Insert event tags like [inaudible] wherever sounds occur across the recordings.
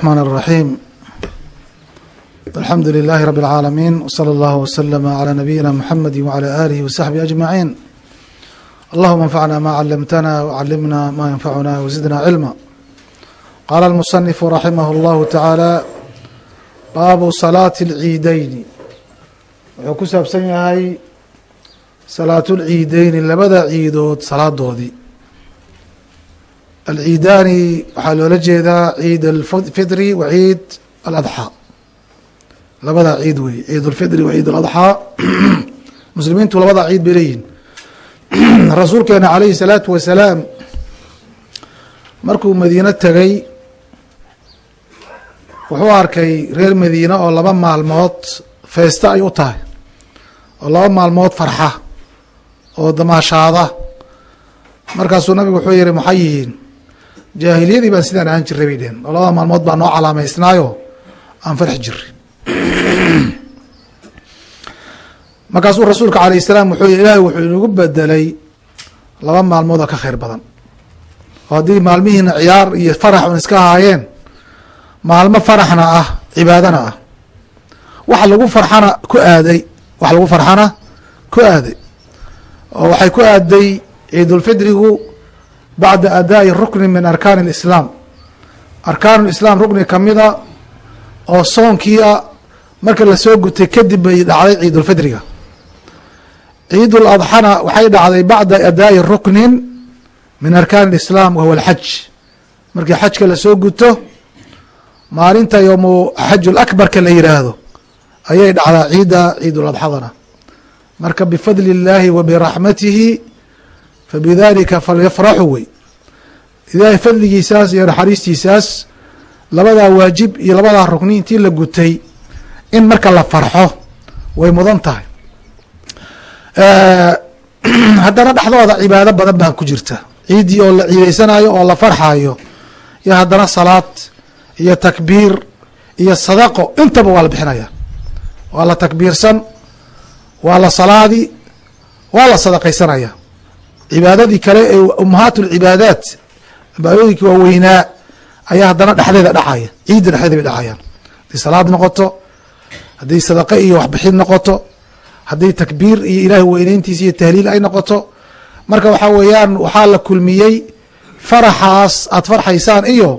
الرحمن الرحيم الحمد لله رب العالمين وصلى الله وسلم على نبينا محمد وعلى آله وصحبه أجمعين اللهم انفعنا ما علمتنا وعلمنا ما ينفعنا وزدنا علما قال المصنف رحمه الله تعالى baabu salaati اlciideyni wuxuu ku saabsan yahay salaatulciideyni labada ciidood salaadoodii alciidaani waxaa loola jeedaa ciid alfitri wa ciid aladxaa labadaa ciid wey ciid alfitri wa ciid aladxaa [clears throat] muslimiintu labadaa ciid bay leeyihiin [clears throat] rasuulkeena calayhi salaatu wasalaam markuu madiino tegay wuxuu arkay reer madiine oo laba maalmood feesta ay u tahay oo laba maalmood farxa oo damaashaada. Markaasuu nabigu wuxuu yihi maxay yihiin? Jaahiliyadii baan sidaan ahaan jiray bay dheheen oo labada maalmood baa noo calaamaysnaayo aan farxi jiray [clears throat] markaasuu rasuulka alayh salaam wuxuu ilaahay wuxuu inagu bedelay laba maalmood oo ka khayr badan. Oo haddii maalmihiina ciyaar iyo farax un iska ahaayeen maalmo faraxna ah cibaadana ah. Wax lagu farxana ku aaday wax lagu farxana ku aaday. Oo waxay ku aaday ciidulfidrigu bacda adaa'i rukni min arkaani alislaam. Arkaanu lislaam rukni kamida oo soonkii ah marka la soo gutay kadib bay dhacday ciidulfidriga ciidul adxana waxay dhacday bacda adaa'i ruknin min arkaani alislaam wahuwa alxaj markii xajka la soo guto maalinta yowmu xaju lakbarka la yiraahdo ayay dhacdaa ciidda ciidul adxadana. Marka bifadli illaahi wa biraxmatihi fabidalika falyafraxuu wey ilaahay fadligiisaas iyo naxariistiisaas labadaa waajib iyo labadaa rukni intii la gutay in marka la farxo way mudan tahay haddana dhexdooda cibaado badan baa ku jirta ciiddii oo la ciideysanayo oo la farxayo iyo haddana salaad iyo takbiir iyo sadaqo intaba waa la bixinaya waa la takbiirsan waa la salaadi waa la sadaqaysanaya cibaadadii kale ee umahaat lcibaadaat cibaadooyinkii waaweynaa ayaa haddana dhexdeeda dhacaya ciidda dhexdeeda bay dhacayaan. Hadday salaad noqoto hadday sadaqe iyo waxbixin noqoto hadday takbiir iyo ilaahay weyneyntiisa iyo tahliil ay noqoto marka waxaa weeyaan waxaa la kulmiyey faraxaas aad farxaysaan iyo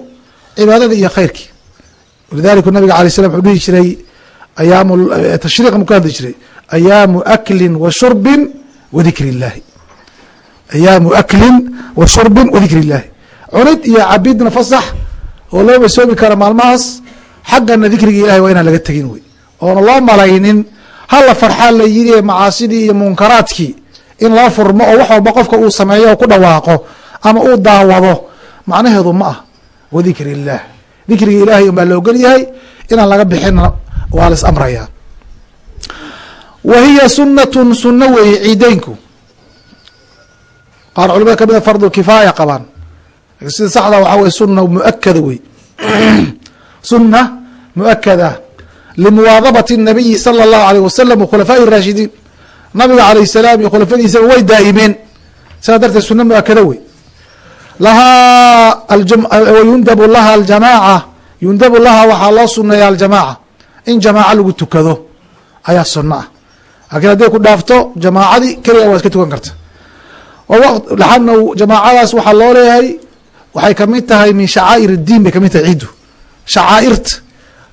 cibaadada iyo khayrkii. Walidalika nabiga alay slam wuxuu dhihi jiray ayaamu tashriiq mu ka hadli jiray ayaamu aklin wa shurbin wa dikri illahi ayaamu aklin wa shurbin wa dikri cunid iyo cabidna fasax oo loo masoobi kara maalmahaas xaggana dikriga ilahay waa inaan laga tegin wey. Oona loo malaynin hala farxaa la yiri ee macaasidii iyo munkaraadkii in loo furmo oo wax walba qofka uu sameeyo oo ku dhawaaqo ama uu daawado macnaheedu ma ah wadikr illah dikriga ilahay un baa la ogol yahay inaan laga bixina waa la is amrayaa. Wa hiya sunatun suno weeye ciideynku qaar culimada kamida ah fardu kifaaya qabaan. Sida saxda waxaa wey suna muakada wey [clears throat] suna muakada limuwaadabati nabiyi sala allahu aleyh wasalam wakhulafaa'i raashidiin. Nabiga alayh salaam iyo khulafadiisaba way daa'imeen. Sidaa darteed suna muakada wey lahaa yundabu laha aljamaaca. Yundabu laha waxaa loo suneeya aljamaaca. In jamaaca lagu tukado ayaa suno ah. Laakiin hadday ku dhaafto jamaacadii keliga waa iska tukan karta laana jamaacadaas waxaa loo leeyahay waxay ka mid tahay min shacaa'ir اdiin bay ka mid tahay ciiddu. Shacaa'irta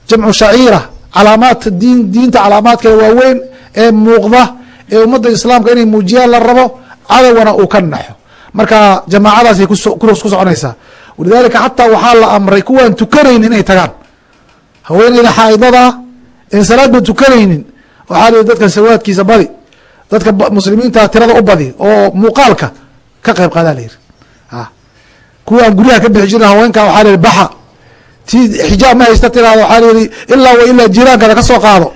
jamcu shaciira calaamaadka diin diinta calaamaadkeeda waaweyn ee muuqda ee ummadda islaamka inay muujiyaan la rabo cadowgana uu ka naxo. Marka jamaacadaasay ku soconaysaa. Walidalika xataa waxaa la amray kuwaan tukanaynin inay tagaan. Haweeneyda xaaidada en salaad ba tukanaynin. Waxaa lii dadka sawaadkiisa badi dadka muslimiinta tirada u badi oo muuqaalka ka qayb qaadaa la yiri kuwaan guryaha ka bixi jirin haweenka waxaa la yihi baxa. Ti xijaab ma haysta tiraado. Waxaa layihi ilaa wa ilaa jiiraankaada ka soo qaado.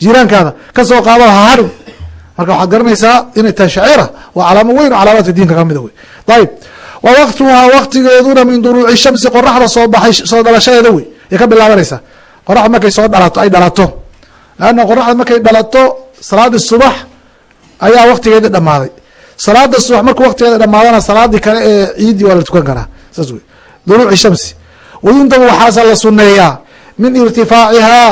Jiiraankaada ka soo qaado ha harin marka waxaad garanaysaa inay tahay shaciira waa calaamo weyn oo calaamaadka diinka kamida wey ayib wa waktuhaa waktigeeduna min duruuci shamsi qoraxda soo baxay soo dhalashadeeda wey. Ay ka bilaabanaysaa qoraxda markay soo dhalato ay dhalato. Leanna qoraxda markay dhalato salaadii subax ayaa waktigeedii dhamaaday salaada subax markuu waktigeeda dhamaadana salaadii kale ee ciiddii waa la tukan karaa. Saas wey duruuci shamsi. Wayundabu waxaase la suneeyaa min irtifaacihaa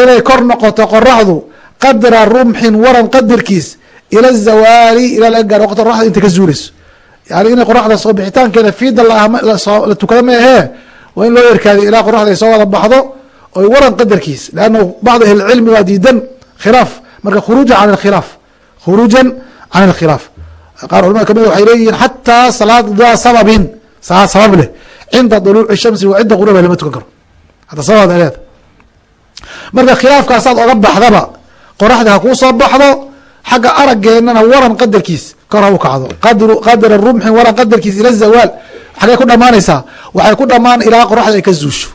inay kor noqoto qoraxdu qadra rumxin waran qadarkiis ila zawaali ilaa laga gaaro waqti qoraxda inta ka zuulayso. Yani inay qoraxda soo bixitaankeeda fiida la tukada ma ahee? Waa in loo erkaadiyo ilaa qoraxda ay soo wada baxdo oy waran qadarkiis leanna bacd ahlicilmi waa diidan khilaaf. Marka khuruujan can alkhilaaf khuruujan can alkhilaaf qaar culamada ka mid waxay leeyihiin xataa salaad daa sababin salaad sabab leh cinda duluuci shamsi wa cinda quruba lama tukan karo hadda sababaad leeda marka khilaafkaasaad oga baxdaba qoraxda ha kuu soo baxdo xagga arageennana waran qadarkiis kor ha u kacdo qadra rumxin waran qadarkiis ila zawaal xagee ku dhamaanaysaa waxay ku dhamaan ilaa qoraxda ay ka zuusho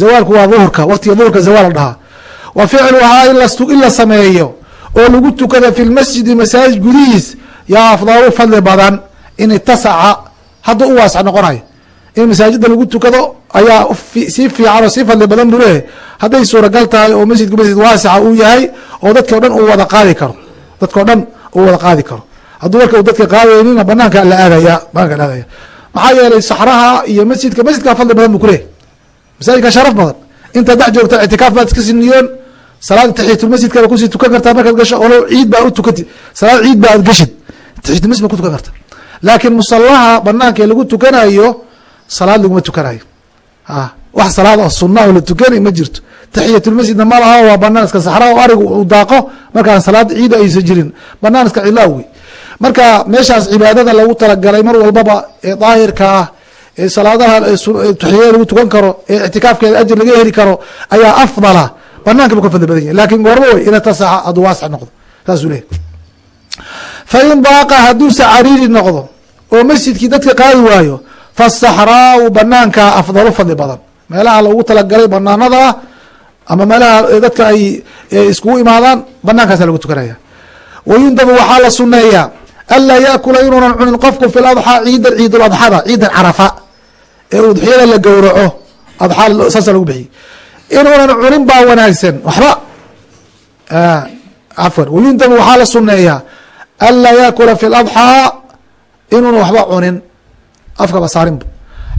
zawaalku waa duhurka waqtiga duhurka zawaal la dhahaa wa ficluhaa in la sameeyo oo lagu tukada fi lmasjidi masaajid gudihiis yaa afdalu fadli badan in itasaca hadda u waasac noqonayo in masaajida lagu tukado ayaa sii fiican oo sii fadli badan buu leeyahay. Hadday suuragal tahay oo masjidku masjid waasaca uu yahay oo dadka o dhan uu wada qaadi karo. Dadka o dhan uu wada qaadi karo. Hadduu marka dadka qaadaynina banaanka la aadaya banaanka la aadaya. Maxaa yeelay saxraha iyo masjidka masjidkaa fadli badan buu kuleeyahy masaajidka sharaf badan. Intaad dhex joogta ictikaaf baad iska siniyoon salaada taxiyatulmasjidka ku sii tukan kartaa markaad gasho olo ciid baa u tukati. Salaad ciid ba aad gashid. Taxiyatulmasjid ba ku tukan karta. Laakiin musalaha banaanka ee lagu tukanayo salaad laguma tukanayo a wax salaad oo suna oo la tukani ma jirto. Taxiyatulmasjidna ma laha waa banaan iska saxraa oo arigu uu daaqo markaan salaad ciida aysan jirin. Banaan iska cilaa wey marka meeshaas cibaadada lagu talagalay mar walbaba ee daahirka ah ee salaadaha taxiyada lagu tukan karo ee ictikaafkeeda ajir laga heli karo ayaa afdala banaanka bu ka fadli badan yahy laakiin goorma wey ina tasaxa hadduu waasax noqdo. Saasuu leeyahy fain daaqa hadduuse cariiri noqdo oo masjidkii dadka qaadi waayo fasaxraau banaanka afdalu fadli badan. Meelaha loogu talagalay banaanada ah ama meelaha dadka ay iskugu imaadaan banaankaasa lagu tukanaya wayundabu waxaa la suneeyaa anlaa yaakula inuunan cunin qofku fi ladxaa ciidan ciiduladxada ciidan carafa ee udxiyada la gowraco adxaa saasa lagu bixiyey inuunan cunin baa wanaagsan. Waxba. Cafwan wayundabu waxaa la suneeyaa anlaa yaakula fi ladxaa inuuna waxba cunin. Afkaba saarinba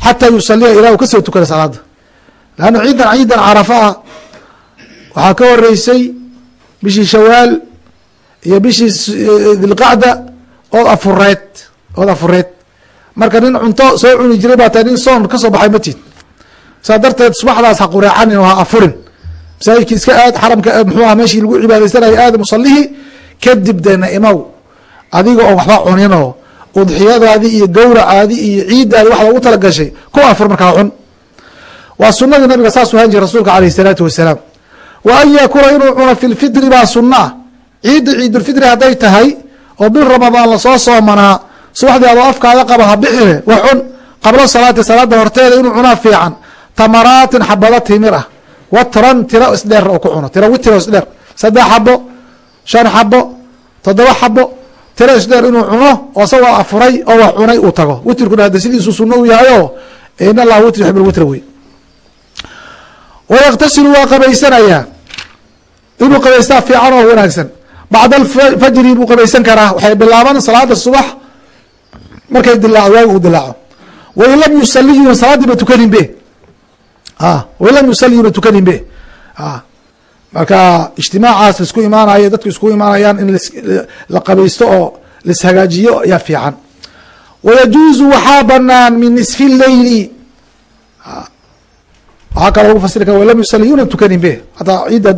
xataa yusaliya ilah u ka soo tukada salaada leanna ciidan ciidan carafa ah. Waxaa ka horeysay bishii shawaal iyo bishii dilqacda ood afureed ood afureed marka nin cunto soo cuni jiray baa tahay nin soon ka soo baxay matid saa darteed subaxdaas ha qureecanin oo ha afurin. Masaajidki iska aad xaramka muxuu aha meshii lagu cibaadeysanaya aad musalihii kadib deena imaw adiga oo waxba cuninoo udxiyadaadi iyo gowracaadi iyo ciiddaadi wax loogu tala ku afur markaa cun. Waa sunadii nabiga saasuu ahan jiray rasuulka alayh isalaatu wasalaam. Wa an yaakula inuu cuno fi lfidri baa sunna. Ah ciidda ciidulfidri hadday tahay oo bil ramadaan la soo soomanaa subaxdii adoo afkaada qaba ha bixine wax cun. Qablo salaati salaada horteeda inuu cunaa fiican tamaraatin xabado timir ah watran tiro isdheer oo ku cuno tiro witiro isdheer saddex xabo shan xabo toddoba xabo tiro isdheer inuu cuno oo isagoo afuray oo wax cunay uu tago. Witrkuna hadda sidiisu sunno u yahayo in allah witr yuxib lwitra wey. Wayaktasilu waa qabaysanayaa inuu qabaystaa fiican oo wanaagsan. Bacda alfajri buu qabaysan karaa waxay bilaaban salaada subax markay dilaaco waaga uu dilaaco wain lam yusali yuna salaadiiba tukanin be wain lam yusali yuna tukanin be? Marka ijtimaacaas la isku imaanayo dadku isku imaanayaan in la qabaysto oo lashagaajiyo ayaa fiican. Wayajuuzu waxaa banaan min nisfi leyli waxaa kaloo lagu fasiri kara walam yusali yuna tukanin be? Hataa ciidda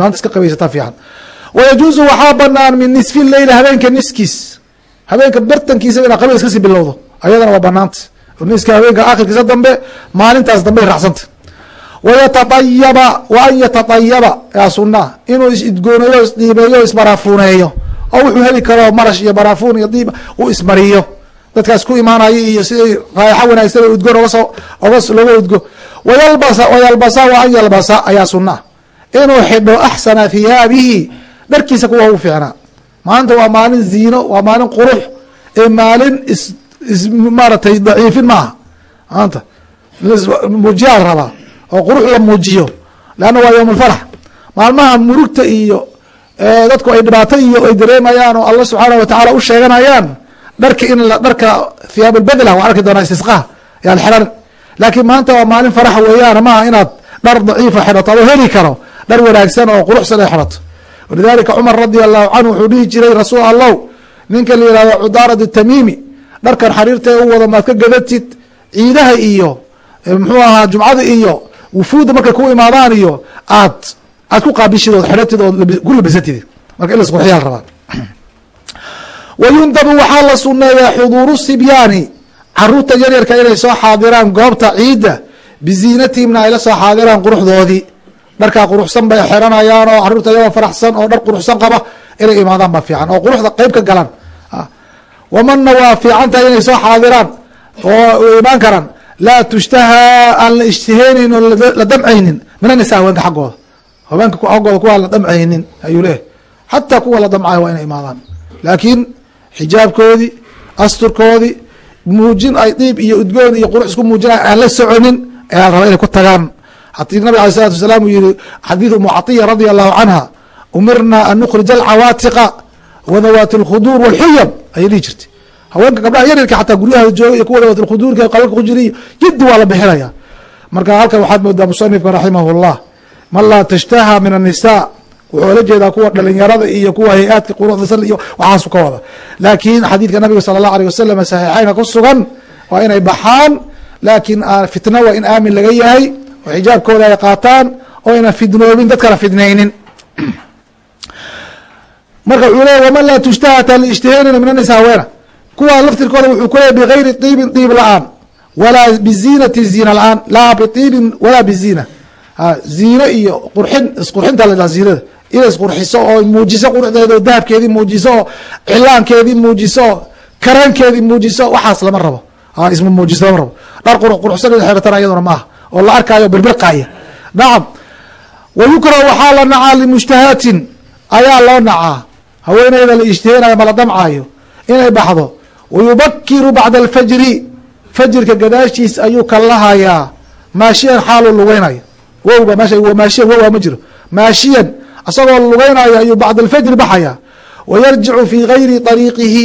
maanta iska qabaysataa fiican. Wayajuuzu waxaa banaan min nisfi leyli habeenka niskiis. Habeenka bartankiisa inaa qabays ka sii bilowdo. Ayadana waa banaanta niska habeenka akhirkiisa dambe maalintaas dambe raacsanta wayataayaba wa an yataayaba yaa sunaa inuu is-idgooneeyo isdhiibeeyo isbaraafuuneeyo oo wuxuu heli karo marash iyo baraafuun iyo diib uu ismariyo dadkaas ku imaanayo iyo siday raayaxo wanaagsan oo udgoon ogasoo oga looga udgo wayalbasa wayalbasa wa an yalbasa ayaa sunaa inuu xidho axsana thiyaabihi dharkiisa kuwa ugu fiicnaa maanta waa maalin ziino waa maalin qurux ee maalin is is maaratay daciifin maaha maanta muujiyaa la rabaa oo qurux la muujiyo leanna waa yowm alfarax maalmaha murugta iyo dadku ay dhibaato iyo ay dareemayaan oo alla subxaanah watacaala u sheeganayaan dharka in dharka thiyaab albedlah waa arki doonaa istisqaha ayaa la xiran laakiin maanta waa maalin farax weeyaan maaha inaad dhar daciifa xidhato adoo heli karo dhar wanaagsan oo quruxsan ay xidhato. Walidalika cumar radi allahu canhu wuxuu dhihi jiray rasuul allow ninka la yihahdo cudaarad tamimi dharkan xariirta u wado maad ka gadatid ciidaha iyo muxuu ahaa jumcada iyo wufuudda markay ku imaadaan iyo aad aad ku qaabishid ood xidhatid ood ku marka in lasqurxiyaa la rabaa [clears throat] wayundabu waxaa la suneeyaa xuduuru sibyaani. Caruurta yaryarka inay soo xaadiraan goobta ciidda biziinatihimna ay la soo xaadiraan quruxdoodii. Dharkaa quruxsan bay xeranayaan oo carruurta iyagoo faraxsan oo dhar quruxsan qaba inay imaadaan baa fiican. Oo quruxda qeyb ka galaan. Wamanna waa fiican tahay inay soo xaadiraan oo imaan karaan laa tushtahaa aan la ishtiheynayn oo la damcaynin min anisa haweenka xaggooda haweenka xaggooda kuwaa la damcaynin ayuu leeyahy xataa kuwa la damcayo waa inay imaadaan laakiin xijaabkoodii asturkoodii muujin ay diib iyo udgoon iyo qurux isku muujinay aan la soconin ayaa raba inay ku tagaan hatii nabig alay salatu wasalaam uu yihi xadiidu umu catiya radia allahu canha umirna an nukhrija alcawaatiqa wadawaati alkhuduur walxuyab ayay dhihi jirtay haweenka gabdhaha yaryarka xataa guryaha jooga iyo kuwa dawaat alkhuduurka qalalka ku jiriy jiddi waa la bixinaya marka halkan waxaad moodaa musanifka raximah llah tashtaha min anisa wuxuu la jeedaa kuwa dhalinyarada iyo kuwa hay'aadka quruxdasan iyo waxaasu ka wada. Laakiin xadiidka nabiga sala allahu aleyh wasalam saxiixeynka ku sugan waa inay baxaan laakiin fitna waa in aamin laga yahay oo xijaabkooda ay qaataan oo aynan fidnoobin dad kala fidnaynin. [clears throat] Marka wuxuu leeya waman laa tushtaha taan la ishtihaynayna min anisa haweena kuwa laftirkooda wuxuu ku leeya bigayri diibin diib la'aan walaa biziinati ziina la'aan laa bidiibin walaa biziina. Ziino iyo qurxin isqurxinta la dhaha ziinada. Inay isqurxiso oo muujiso quruxdeeda oo muujiso oo cilaankeedii muujiso oo karaankeedii muujiso waxaas lama rabo. Isma muujiso lama rabo. Dhar qur quruxsan in xeratana iyaduna maaha oo la arkaayo birbirqaaya nacam wa yukrahu waxaa la nacaa limushtahaatin. Ayaa loo nacaa. Haweeneyda la ishtiheynayo mala damcaayo. Inay baxdo wa yubakiru bacda alfajri fajirka gadaashiis ayuu kallahayaa maashiyan xaaluu lugeynayo wowba meesha maashiyan wowaa ma jiro maashiyan isagoo lugeynayo ayuu bacda alfajri baxaya wa yarjicu fii gayri dariiqihi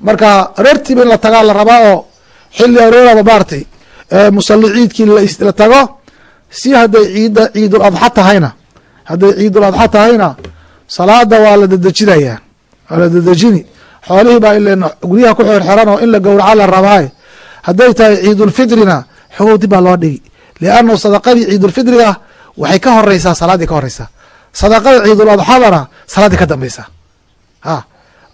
marka aroortiiba in la tagaa la rabaa oo xilli arooraba maaratay musalli ciidkii la tago si hadday ciidda ciidul adxa tahayna hadday ciidul adxa tahayna salaada waa la xoolihii baa ilen guryaha ku xerxeran oo in la gowraca la rabaaye hadday tahay ciidulfitrina xogow baa loo dhigi. Liannahu sadaqadii ciidulfitriga waxay ka horeysaa salaaddii ka horeysaa sadaqada ciidul adxadana salaaddii ka dambeysaa ha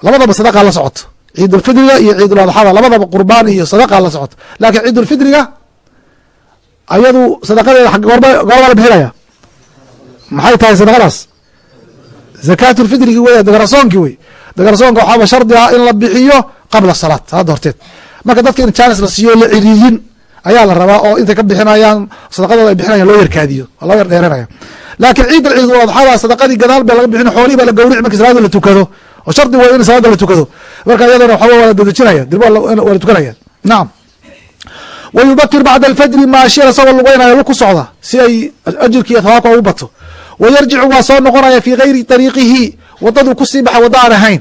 labadaba sadaqaa la socoto. Ciidulfitriga iyo ciidul adxada labadaba qurbaan iyo sadaqaa la socoto. Laakiin ciidulfitriga ayadu sadaqadeeda goorba la bixinaya. Maxay tahay sadaqadaas? Zakaatulfitrigi wey dagarasoonkii wey dagarasoonka waxaaba shardi ah in la bixiyo qabla salaad salaada horteed marka dadka in jaanis la siiyo la ciriiyin ayaa la rabaa oo intay ka bixinayaan sadaqadooda ay bixinayan loo yarkaadiyo oo loo yar dheeranaya laakiin ciid alciid adxada sadaqadii gadaal ba laga bixin xoolihii baa la gawrici marki salaada la tukado. Oo shardi way in salaada la tukado. Marka iyadana waxawa waa la dedejinaya dirba waa la tukanaya. Nacam wa yubakir bacda alfajri maashiyan isagoo lugeynayo lu ku socda si ay ajirki iyo thawaabka ugu bato. Wa yarjicu waa soo noqonaya fii gayri dariiqihi wadaduu ku sii baxay wadda aan ahayn.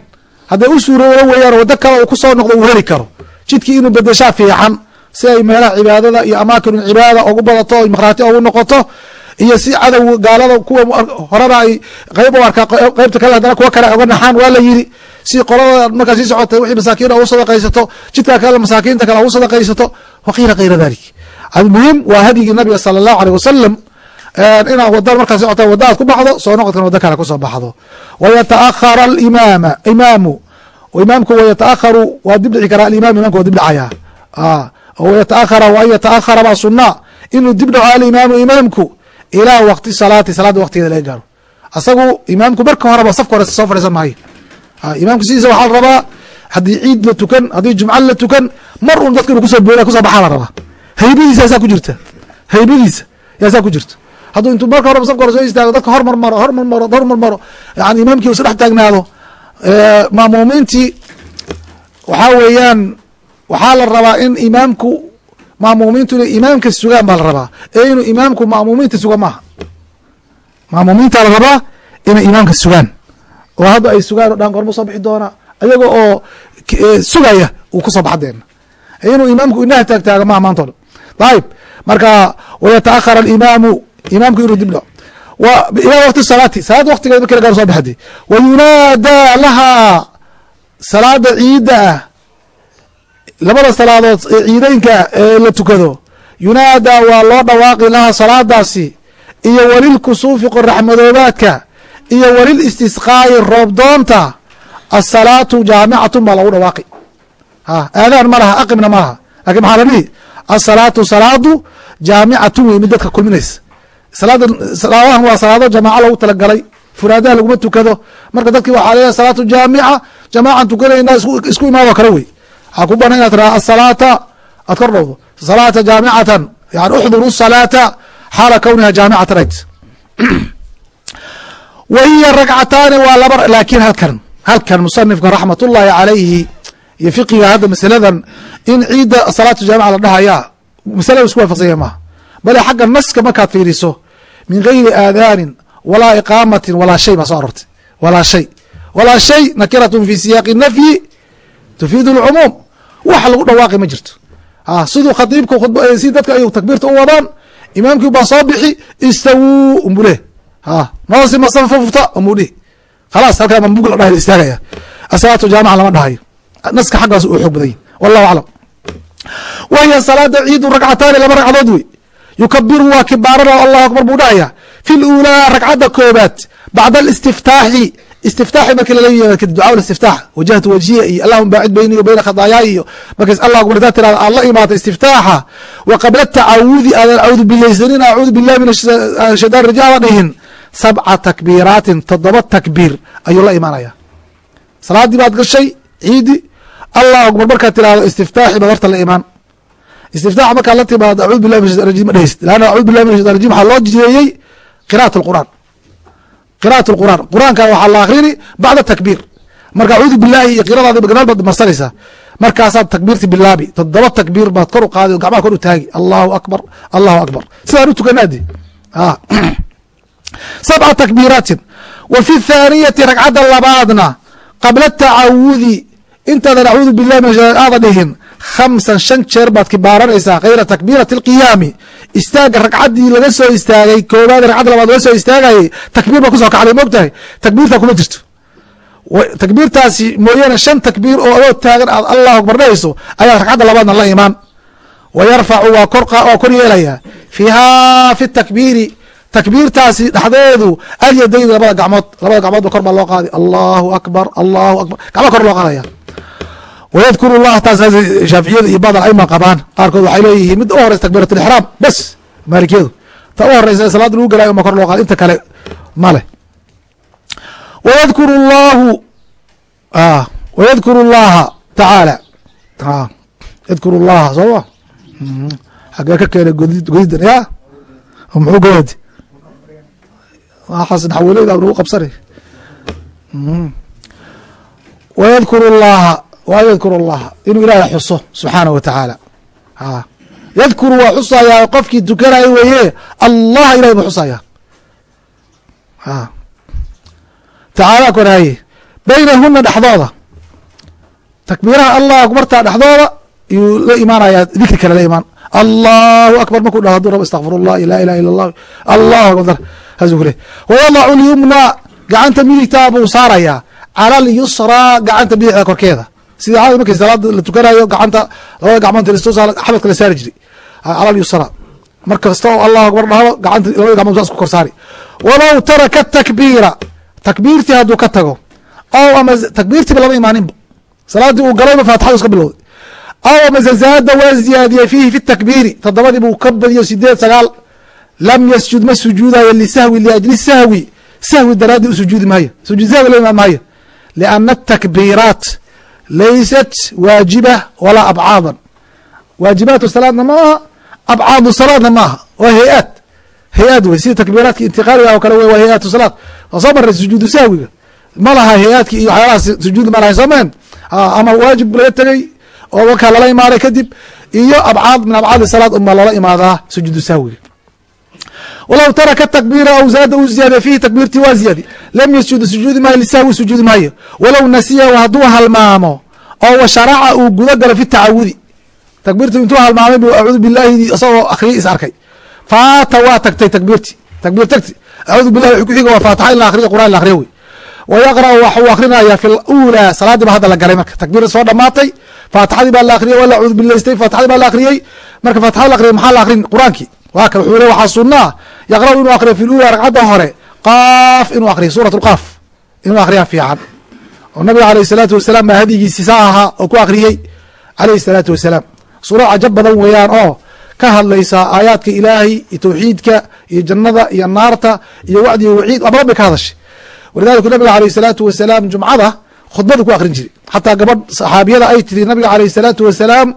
Hadday u suuroodo weeyaan waddo kale uu ku soo noqdo uu heli karo. Jidkii inuu bedeshaa fiican si ay meelaha cibaadada iyo amaakinu cibaadada ugu badato o makhraati ugu noqoto iyo si cadow gaalada kuwa horeba ay qeyb u arkaa qeybta kale haddana kuwa kale uga naxaan waa la yiri si qolada markaa sii socotay wixii masaakiin ugu sadaqaysato jidka kale masaakiinta kale ugu sadaqaysato waqiila kayra dalik almuhim waa hadyigii nabiga sala allahu aleyh wasalam inaad wada markaa socota wadda aad ku baxdo soo noqodkan waddo kale ku soo baxdo. Wayataahara alimaama imaamu. Imaamku wayataakharu waa dib dhici karaa alimaam imamka waa dib dhacaya wayataahara wa an yataahara baa sunaa inuu dib dhaco alimaamu imaamku ilaa waqti salaati salaada waqtigeeda laga gaaro. Asagu imaamku marka horeba safka hore soo fadhiisan maayo imaamku sidiisa waxaa la rabaa haddii ciid la tukan haddii jumca la tukan mar un dadka inu ku soo ku soo baxaa la rabaa. Haybadiisa yaasaa ku jirta. Haybadiisa yaasaa ku jirta hadduu intuu marka horeba safka hore soo istaago dadka hormar maro hormar maro hormar maro yani imaamkii usa dhex taagnaado. Maamuumiintii waxaa weeyaan waxaa la rabaa in imaamku maamuumiintu inay imaamka sugaan baa la rabaa. Ee inuu imaamku maamuumiinta suga maaha. Maamuumiinta la rabaa inay imaamka sugaan. Oo hadda ay sugaan o dhan gorma soo bixi doonaa. Ayaga oo sugaya uu ku soo baxadeena inuu imaamku inaha taagtaaga maha maanta o dhan ayib marka wayataahar alimaamu imaamku inuu dib dhaco ilaa waqti salaati salaada waqtigeeda marki lagaa soo baxdi. Wa yunaadaa lahaa salaada ciidda ah labada salaadood ee ciideynka ee la tukado. Yunaadaa waa loo dhawaaqi lahaa salaadaasi iyo walilkusuufi qoraxmadoobaadka iyo walil istisqaa'i roobdoonta asalaatu jaamicatun baa lagu dhawaaqi. Aadaan ma laha aqibna ma laha. Lakin maxaa la dhihi? Asalaatu salaadu jaamicatun wey mid dadka kulminaysa salaadahan waa salaado jamaaco lagu talagalay furaadaha laguma tukado. Marka dadkii waxaa leeyahay salaatu jaamica jamaacan tukanayna isku imaadoo kale wey. Waxaa ku banan inaad tiraa asalaata aad kor dhowdo. Salaata jaamicatan yani uxduru salaata xaala kowniha jaamicatan ait [clears throat] wa hiya ragcataani waa laba laakiin halkan halkan musanifka raxmat ullaahi calayhi iyo fiqiga hadda masaladan in ciidda salaatu jaamica la dhahayaa masala isku waafaqsanya maaha bale xagga naska markaad fiiriso min gayri aadaanin walaa iqaamatin walaa shay baa soo arortay walaa shay. Walaa shay nakiratun fi siyaaqi nafyi tufiidu lcumuum. Wax lagu dhawaaqi ma jirto. Siduu khadiibku si dadka ay takbiirta u wadaan imaamkii baa soo bixi istawuu umbule noosi masafufta umuu dhihi. Khalaas halkaa mambug la dhahay istaagaya. Asalaatu jaamica lama dhahayo naska xaggaas uu xoog badanya. Wallahu aclam. Wahiya salaada ciidu ragcataani laba ragcadood wey yukabiru waa kibaarana allahu akbar buu dhahaya. Fi luulaa ragcadda koobaad bacda alistiftaaxi istiftaaxi markii lala yimaad kadib ducaa istiftaax wajahtu wajhiya iyo allahuma baacid beyni wa beyna khadaayaay iyo markaas allah akbar hadaa tirada aad la imaata istiftaaxa wa qabla tacawudi aadan acuudu bilaysanin acuudu billahi min shaytaan rajaala dhihin. Sabca takbiiraatin toddoba takbiir ayuu la imaanaya salaaddii baad gashay ciidi allah akbar markaad tirahdo istiftaaxi baad horta la imaan istiftax markaad la timaado acuudu billahi min shaytan rajim ma dheheysid leanna acuudu billahi min shaytan rajim waxaa loo jideeyey qira'at alqur'aan qira'at alqur'aan qur'aanka waxaa la akrini bacda takbiir. Marka acuudu billahi iyo qiradaada gadaal baad marsanaysaa markaasaad takbiirti bilaabi toddoba takbiir baad kor u qaadi o gacmaha kor u taagi. Allahu akbar allahu akbar. Sidaan u tukanaadi [clears throat] sabca takbiiraatin. Wa fi thaaniyati ragcadda labaadna qabla tacawudi intaadan acuudu billahi min shaytan aada dhihin khamsan shan jeer baad kibaaranaysaa kayra takbiirati alqiyaami istaaga ragcaddii laga soo istaagay koobaad ragcadda labaad laga soo istaagayay takbiir baa ku soo kacday moog tahay takbiirtaa kuma jirto takbiirtaasi mooyaane shan takbiir oo adoo taagan aad allahu akbar dhahayso ayaa ragcadda labaadna la imaan wa yarfacu waa kor yeelaya fiihaa fi takbiiri takbiirtaasi dhexdeedu alyadayn labada gacmood labada gacmoodba kor baa loo qaaday allahu akbar allahu akbar gacmaa kor loo qaadaya wydkuru llah taas shaaficiyada iyo bacd aima qabaan qaarkood waxay leeyihiin mid u horeysa takbiirat lixraam bes maalikiyadu ta u horeysa ee salaada lagu galayo ma kor loo qaado inta kale male wydkuru llahu wydkuru llaha tacaala yadkuru llaha sooma xagee ka keenay godidan ya muxuu goodi waxaas naxwaleyda nagu qabsanay wydkuru llaha waa yadkuru allaha inuu ilaahay xuso subxaanah wa tacaala yadkuru waa xusayaa qofkii tukanayo weeye allah ilahay buu xusaya. Tacaala koraaye baynahuna dhexdooda. Takbiiraha allah akbarta dhexdooda yuu la imaanayaa dikri kale la imaan. Allahu akbar markuu dhaho haduu rabo istakfir allah laa ilaha illa allah allahu akbar. Saasuu ku wayadacu lyumna gacanta midigtaa buu saarayaa. Cala alyusraa gacanta bidixda korkeeda sida caada markii salaada la tukanayo gacanta labada gacmood xabadka la saari jiray. Cala lyusra mar kasta oo allahu akbar dhahdo gacanta labada gacmood saa isku kor saari walow taraka takbiira. Takbiirtii hadduu ka tago ow ama takbiirtiiba lama imaaninba salaadii uu galayba faatixadu iska bilowday. Ow amase zaada waa ziyaadiyey fiihi fi takbiiri. Toddobadii buu ka badiyo sideed sagaal. Lam yasjud ma sujuudayo lisahwi liajli sahwi. Sahwi daraadii u maayo. Sujuud sahwi la imaan maayo. Liana atakbiiraat laysat waajiba walaa abcaadan. Waajibaatu salaadna ma aha abcaadu salaadna ma aha waa hay'aad. Hay'aad wey sida takbiiraadki intiqaaliga oo kale w waa hay'aatu salaad. Waa soo maray sujuudu sahwiga. Ma laha hay'aadki iyo waxyaalaha sujuudi ma lahay soomeen ama waajib laga tegey oo markaa lala imaaday kadib iyo abcaad min abcaadi salaad uma loola imaadaa sujuudu sahwiga walow taraka takbiira aw zaada uu ziyaadiya fiihi takbiirtii waa ziyaadi. Lam yasjudu sujuudi maayo lisahwi sujuudi maayo walow nasiyahu hadduu halmaamo oo wa sharaca uu guda galo fi tacawudi. Takbiirti intuu halmaamay bu acuudu bilahi isagoo akriyay is arkay. Faata waa tagtay takbiirti takbiir tagti acuudu bilahi wxuu ku xiga waa faataxa in la akriyo qur'an la akriyo wey. Wa yaqra'u waxuu akrinaya fi lula salaadii ba hadda la galay marka. Takbiir soo dhamaatay faataxadii baa la akriyay waa la acuudu bilaystay faataxadii baa la akriyey marka faataxada la akriyay maxaa la akrin qur'aankii kan wuxuu le waxaa sunaa yaqra'u inuu akriyo fi lula ragcadda hore qaaf inuu akriyo suurat lqaaf inuu akriyaa fiican oo nabiga alayh salaatu wasalaam baa hadigiisi saa ahaa oo ku akriyey alayhi salaatu wasalaam suurad cajab badan weeyaan oo ka hadlaysa aayaadka ilaahay iyo tawxiidka iyo jannada iyo naarta iyo wacdi waciid waa badan bay ka hadashay walidalika nabiga alayh salaatu wasalaam jumcada khudbadu ku akrin jiray xataa gabadh saxaabiyada ay tiri nabiga alayh salaatu wasalaam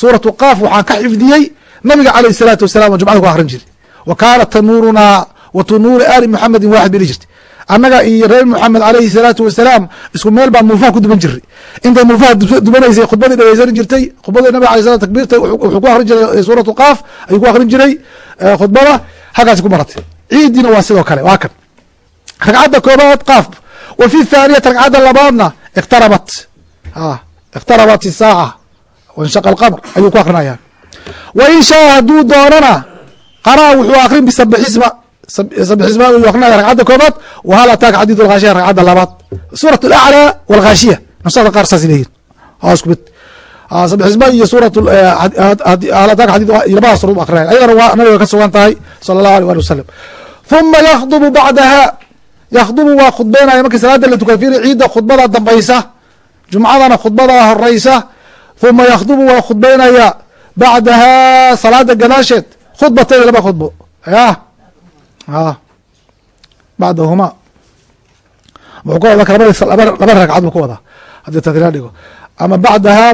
suuratu qaaf waxaan ka xifdiyey nabiga alayh salaatu wasalam jumcada ku akrin jiray. Wa kaanat tanuurunaa wa tunuuri ali muxamedin waaxid bay li jirtay annaga iyo reer moxamed alayhi salaatu wasalaam isku meel baan muufaha ku duban jiray. Intay muufaha dubanaysay khudbadii dhegeysan jirtay khudbadii nabig alay slam takbiirta wuxuu ku akrin jiray suuratu qaaf ayuu ku akrin jiray khudbada halkaasi ku maratay. Ciidiina waa sidoo kale waa kan. Ragcadda koobaad qaaf. Wa fi thaaniyati ragcadda labaadna iqtarabat. Iqtarabat isaaca wanshaqa alqamr ayuu ku akrinaya wa in shaa hadduu doonana qaraa wuxuu akrin bisabixisma sabxisma ayuu akrinaya ragcadda koobaad wa hal ataaka xadiid alkhaashiya ragcadda labaad. Suurat alaclaa walkhaashiya nusada qaar saas leeyihiin isku mid. Iyo suurat hal ataaka xadiid labadaas suurad akrinaya ayadana waa nabiga ka sugan tahay sala allahu alيh ali wasalam huma yakdubu bacdaha yakdubu waa khudbeynaya markii salaada la fiiri ciidda khudbada dambaysa jumcadana khudbada horeysa huma yakdubu waa khudbeynaya bacdaha salaada gadaasheed khudbatayn laba khudbo. Ya. Bacdahuma. Muxuu ka wada laba laba ragcad buu ka wadaa. Haddii tadriya dhigo. Ama bacdaha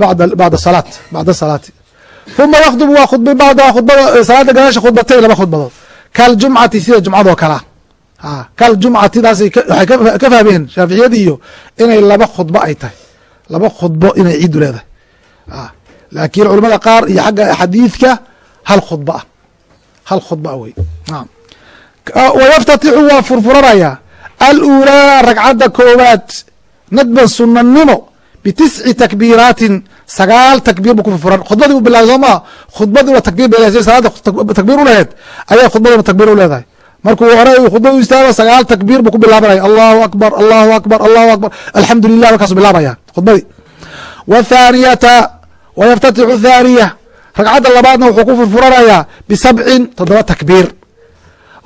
bada bacda salaat bacda salaati. Huma yakdubu waa khudbay bacdaha khudbada salaada gadaasha khudbatayn laba khudbadood. Kaljumcati sida jumcadoo kalea a kaljumcati taasay waxay ka fahmeen shaaficiyadi iyo inay laba khudbo ay tahay. Laba khudbo inay ciidu leedahay laakiin culamada qaar iyo xagga xadiidka hal khudba ah. Hal khudba ah wey naam wayaftatixu waa furfuranaya. Aluulaa ragcadda koowaad. Nadban sunanimo bitisci takbiiraatin. Sagaal takbiir bu ku furfuran. Khudbadii u bilaabay soo maa khudbadiiba takbir bay leedahay salaada takbiir u ayaa khudbadiiba takbiir u markuu hore khudba u istaago sagaal takbiir buu ku bilaabanaya. Allahu akbar allahu akbar allahu akbar. Alxamdu lilah markaasu bilaabaya khudbadii wthaaniyata wayaftatixu thaaniya ragcadda labaadna wuxuu ku furfuranayaa bisabcin toddoba takbiir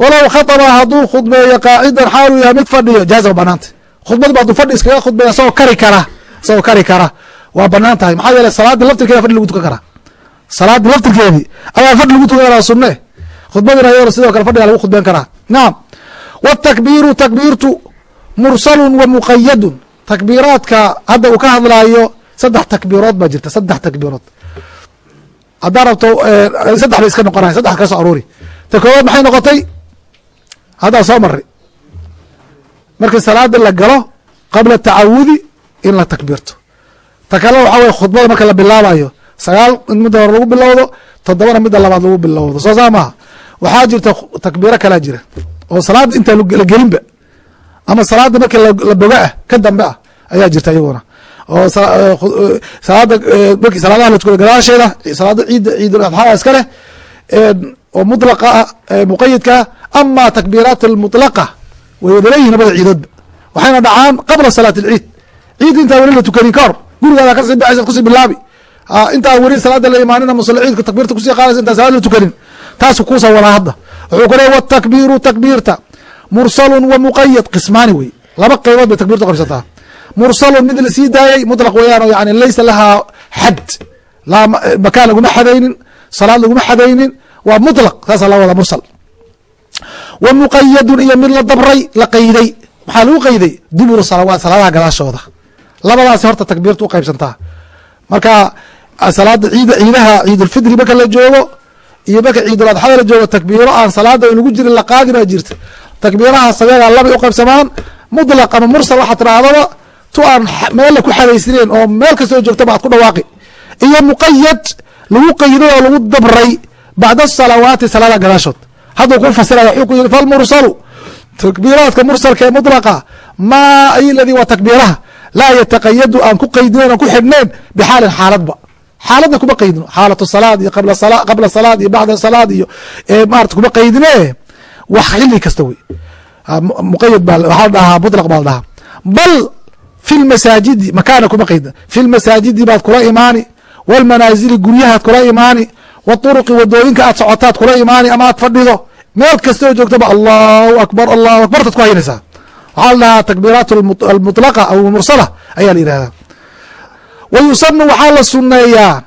walow khaطba hadduu khudbeeyo qaacidan xaaluu yahay mid fadhiyo jaaza waa banaanta khudbadi ba haduu fadhi iskaga khudbeeya isagoo kari kara isagoo kari kara waa bannaan tahay maxaa yeele salaadii laftirkeeda fadhi lagu tukan karaa salaadii laftirkeedii ayaa fadhi lagu tukan karaa sunne khudbadina ayadoo sidoo kale fadhigaa lagu khudbeyn karaa naam wاtakbiiru takbiirtu mursalun wa muqayadun takbiiraadka hadda uu ka hadlaayo saddex takbiirood baa jirta saddex takbiirood. Haddaa rabto saddex bay iska noqonaya saddex ka soo aruuri. Ta koowaad maxay noqotay? Haddaa soo maray markii salaada la galo qabla tacawudi in la takbiirto. Ta kale waxaa weye khudbada marka la bilaabayo sagaal in midda hore lagu bilowdo toddobana midda labaad lagu bilowdo. Soo saa waxaa jirta takbiiro kalaa jira oo salaada intaa la gelinba ama salaada marki la boga ah ka dambe ah ayaa jirta iyaguna oo salaada marki salaadaha la tukado gadaasheeda salaada ciidda ciidul adxaa iska leh oo mutlaqa ah muqayidkaa ama takbiiraat almutlaqa way wada leeyihiin labada ciidoodba waxayna dhacaan qabla salaat alciid ciid intaa weli la tukanin ka hor gurigaada ka sii baxaysa ku sii bilaabi. Intaa weli salaada la imaanina musalla ciidka takbiirta ku sii qaadaysa intaa salaad la tukanin taasu kuusoo wadaa hadda wuxuu ku leey wtakbiiru takbiirta. Mursalun wa muqayad qismaani wey. Laba qeybood bay takbirtu qabsataa mursalun mid la sii daayey mutlaq weeyaan oo yani laysa lahaa xad laa makaan laguma xadaynin salaad laguma xadaynin waa mutlaq saasa la wada mursal. Wa muqayadun iyo mid la dabray la qeyday maxaa lagu qeyday duburu salawaat salaadaha gadaashooda. Labadaasi horta takbiirtu u qaybsantaa. Marka salaada ciida ciidaha ciidulfidri marka la joogo iyo marka ciidul adxada la joogo takbiiro aan salaada lagu jirin la qaadi baa jirta. Takbiirahaas ayagaa labay u qaybsamaan mutlaq ama mursal waxaa tirahdaba tu aan meella ku xadaysneen oo meel kastoo joogtaba aad ku dhawaaqi. Iyo muqayad lagu qayday oo lagu dabray bacda salawaati salaada gadaashood. Hadduu ku fasiraya wuxuu ku yiri falmursalu takbiiraadka mursalka ee mutlaqa maa ay waa takbiiraha? Laa yataqayadu aan ku qaydinayn aan ku xidhnayn bixaalin xaaladba xaaladna kuma qaydino. Xaalatu salaad iyo qabla salaad iyo bacda salaad iyo maarata kuma qaydine wax xili kasta wey. Muqayad baa waxaa dhahaa mutlaq baa dhahaa. Bal fi lmasaajidi makaana kuma qaydna fi lmasaajidi baad kula imaani walmanaazili guryahaad kula imaani waturuqi waddooyinka aad socotaad kula imaani ama aad fadhido meel kasta oo joogtaba allahu akbar allahu akbar taad ku haynaysaa waxaa la dhahaa takbiiraat almutlaqa aw mursala ayaa la yihahdaa wa yusanu waxaa la suneeyaa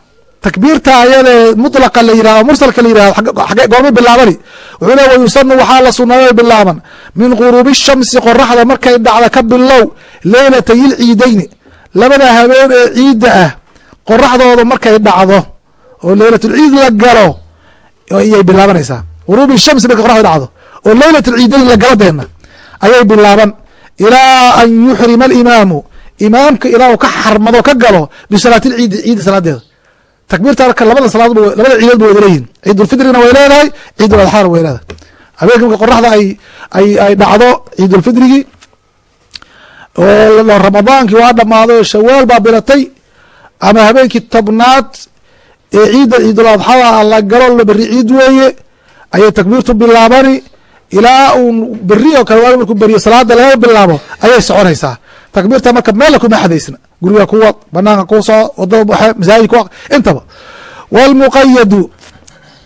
takbiirta ayadee mutlaqa la yiraahdo mursalka la yiraahdo goormay bilaabani. Wuxuu le wa yusanu waxaa la suneeya bilaaban. Min guruubi shamsi qoraxda markay dhacda ka bilow leylatay ilciideyni labada habeen ee ciidda ah qoraxdooda markay dhacdo oo leylatulciid la galo ayay bilaabanaysaa. Guruubi shamsi markay qoraxda dhacdo oo leylatulciideyn la galo ayay bilaaban. Ilaa an yuxrima alimaamu imaamka ilaa uu ka xarmado ka galo bisalaati lciidi ciidda salaadeeda takbiirta labada salaadood labada ciidood ba wada leeyihiin ciidulfitrina way leedahay ciiduladxaana way leedahay habeenka marka qoraxda ay ay ay dhacdo ciidulfitrigii oo ramadaankii waa dhamaaday oo shawaal baa bilatay ama habeenkii tobnaad ee ciidda ciiduladxada la galo beri ciid weeye ayay takbiirtu bilaabani. Ilaa uu beri oo kale waag markuu beriyo salaada laga bilaabo ayay soconaysaa takbiirta marka meella kuma xadaysna guriga ku wad banaanka ku soo wada waxe masaajid ku intaba. Wاlmuqayadu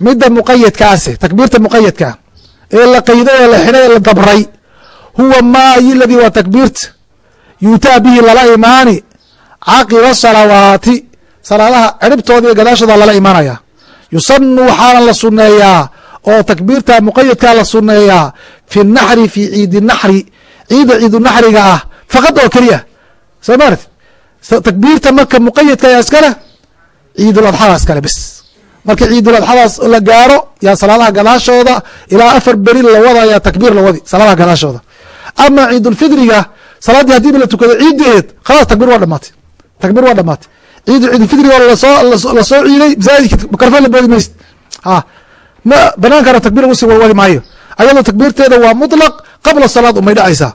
midda muqayadkaase takbiirta muqayadkaa ee la qayday ee la xidhay ee la dabray huwa maayi ladii waa takbiirta yuutaa bihi lala imaani caqiba salawaati salaadaha ciribtooda iyo gadaashooda lala imaanaya. Yusanu waxaana la suneeyaa oo takbiirta muqayadkaa la suneeyaa fi naxri fi ciidi naxri ciida ciidunaxriga ah faqad oo keliya. Soo maarti takbiirta marka muqayadka ayaa iskale ciiduladxada iskale bis marka ciiduladxadaas la gaaro yaa salaadaha gadaashooda ilaa afar beri la wadaya takbiir la wadi salaadaha gadaashooda. Ama ciidulfidriga salaaddii haddiiba la tukado ciiddeed khalaas takbiir waa dhamaatay takbiir waa dhamaatay ciid ciidulfidriga la soo la soo ciiday masaajidka la boodi maysid. A ma banaankana takbir lagu sii wadi maayo. Ayadoo takbiirteeda waa mutlaq qabla salaad umay dhacaysaa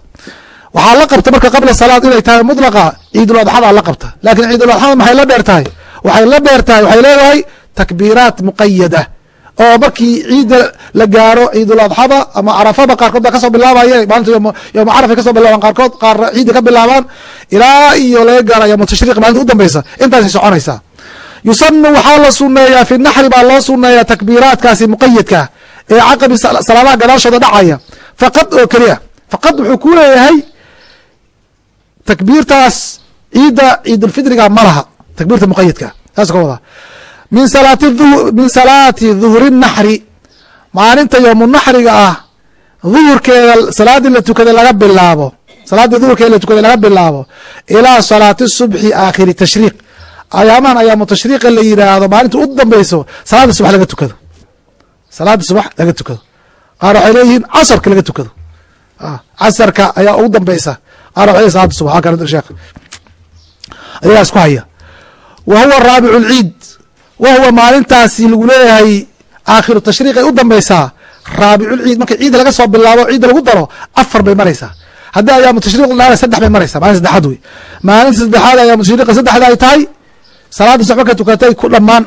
waxaa la qabta marka qabla salaad inay tahay mutlaqa ciiduladxada la qabta laakiin ciiduladxada maxay la dheer waxay la dheer waxay leedahay takbiiraat muqayada oo markii ciidda la gaaro ciiduladxada ama carafada qaarkood baa ka soo bilaabaya maalinta yoma carafay ka soo bilaabaan qaarkood qaar ciidda ka bilaabaan ilaa iyo laga gaaro tashriiq maalinta u dambeysa intaasay soconaysaa. Yusanu waxaa la suneeyaa fi naxri baa loo suneeyaa takbiiraatkaasi muqayadka ee caqabi salaadaha gadaashooda dhacaya. Faqad oo keliya faqad wuxuu ku leeyahay takbiirtaas ciidda ciidulfidriga ma laha takbiirta muqayadka saas ka wadaa min salaati min salaati duhuri naxri maalinta yoomu naxriga ah duhurkeeda salaaddii la tukaday laga bilaabo salaaddii duhurkeeda la tukaday laga bilaabo ilaa salaati subxi aakhiri tashriiq. Ayaamahan ayaamu tashriiqa la yidhaahdo maalinta u dambeyso salaada subax laga tukado. Salaada subax laga tukado. Qaar waxay leeyihiin casarka laga tukado. Casarka ayaa ugu dambeysa qaar waxay leeyihiin salada subax halkan sheekh ayagaa isku haya. Wa huwa raabicu lciid wa huwa maalintaasi lagu leeyahay aakhiru tashriiq ay u dambeysaa raabiculciid marka ciidda laga soo bilaabo ciidda lagu daro afar bay maraysaa. Haddii ayaamu tashriiq la saddex bay maraysaa. Maalin saddexaad wey. Maalinta saddexaad ayaamu tashriiqa saddexda ay tahay salaada subax marka tukatay ku dhammaan.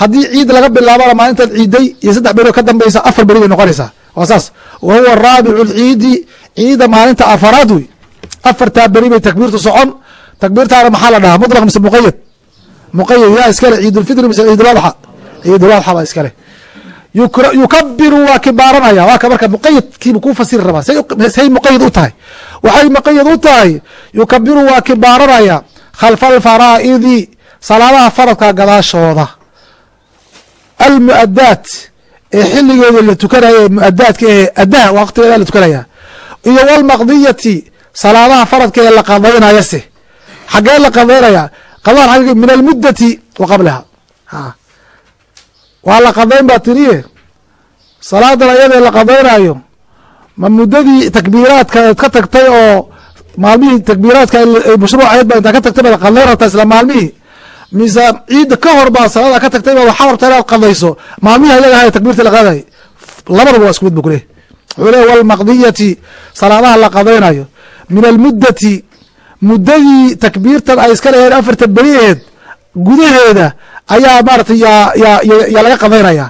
Haddii ciid laga bilaabana maalintaad ciiday iyo saddex beri ka dambeysa afar beri bay noqonaysaa. Waa saas. Wa huwa raabicu lciidi ciidda maalinta afaraad wey afartaa beri bay takbiirtu socon. Takbiirtaana maxaa la dhahaa? Mutlaq mise muqayad muqayad yaa iskale ciidulfitri mise ciiduladxa? Ciiduladxa baa iskale yukabiru waa kibaaranaya waa ka marka muqayadkiibu ku fasiri rabaa. Say muqayad u tahay. Waxay muqayad u tahay. Yukabiru waa kibaaranaya khalfa salaadaha faradka gadaashooda. Almu'adaat ee xiligeeda la tukanaya mu'adaadka ee addaha waqtigeeda la tukanaya iyo walmaqdiyati salaadaha faradka ee la qadaynaya se xaggee la qadaynaya qadaan min almuddati wa qablaha. Waa la qadayn baa tiriye salaadan ayadee la qadaynayo ma muddadii takbiiraadka eed ka tagtay oo maalmihii takbiiraadka mashruucayd ba intaa ka tagtay baad qadayn rabtaa isla maalmihii. Mise ciidda ka hor baa salaada ka tagtay ba waxaa rabtaa inaad qadayso. Maalmihi ayaga ahay takbiirta la qaday labadaba waa isku mid bu wuxuu leey walmaqdiyati salaadaha la qadaynayo min almuddati muddadii takbiirtan ay iska leheed afarta beri aheed gudaheeda ayaa maaratay yaa laga qadaynaya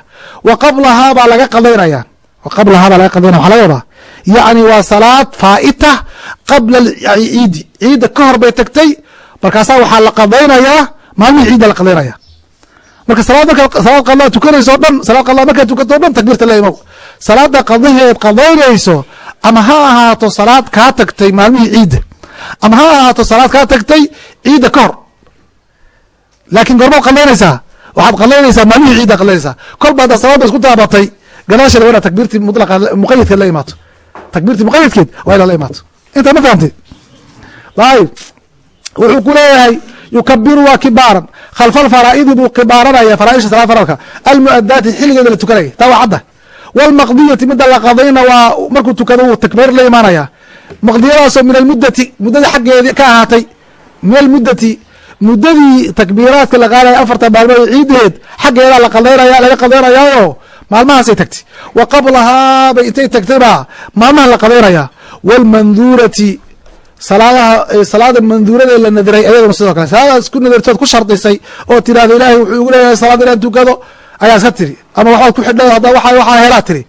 wa qablahaa baa laga qadaynaya wa qablahaa baa laga qadaynaya waxaa laga wadaa yacni waa salaad faa'ita qabla ciidi ciidda ka hor bay tagtay markaasaa waxaa la qadaynayaa maalmihii ciidda la qadaynaya marka salaad marka salaad qadaa tukanayso dhan salaad qadaa markaad tukato dhan takbiirta la imow salaada qadaheed qadaynayso ama ha ahaato salaad kaa tagtay maalmihii ciidda. Ama ha ahaato salaad kaa tagtay ciidda ka hor. Laakiin goormaad qadaynaysaa waxaad qadaynaysaa maalmihii ciidda qadaynaysaa kol baad salaadda isku taabatay gadaasheeda waa takbiirtii mutlaqa muqayadkeed la imaato. Takbiirtii muqayadkeed waa inaad la imaato. Intaa ma fahamtay ayib wuxuu ku leeyahay yukabiru waa kibaaran. Khalfa alfaraa'idi buu kibaaranaya faraaisha salaad faralka almu'adaati xilligeeda la tukanaya taa waa cadda wاlmaqdiyati mida la qadayna waa markuu tukado uu takbiir la imaanaya maqdiyadaasoo min almudati muddada xaggeedi ka ahaatay min almudati muddadii takbiiraadka la qaadaya afarta maalmood ciideed xaggeedaa la qadaynaya laga qadaynayaayo maalmahaasay tagtay wa qablahaa bay intay tagtayba maalmaha la qadaynaya wاlmanduurati salaadaha salaada manduurada la nadiray ayaduna sidoo kale salaadaas ku nadirtood ku shardisay oo tirahdo ilaahay wuxuu igu leeyahay salaad inaan tukado ayaa iska tiri. Ama waxaad ku xidha waa waxaa helaa tiri.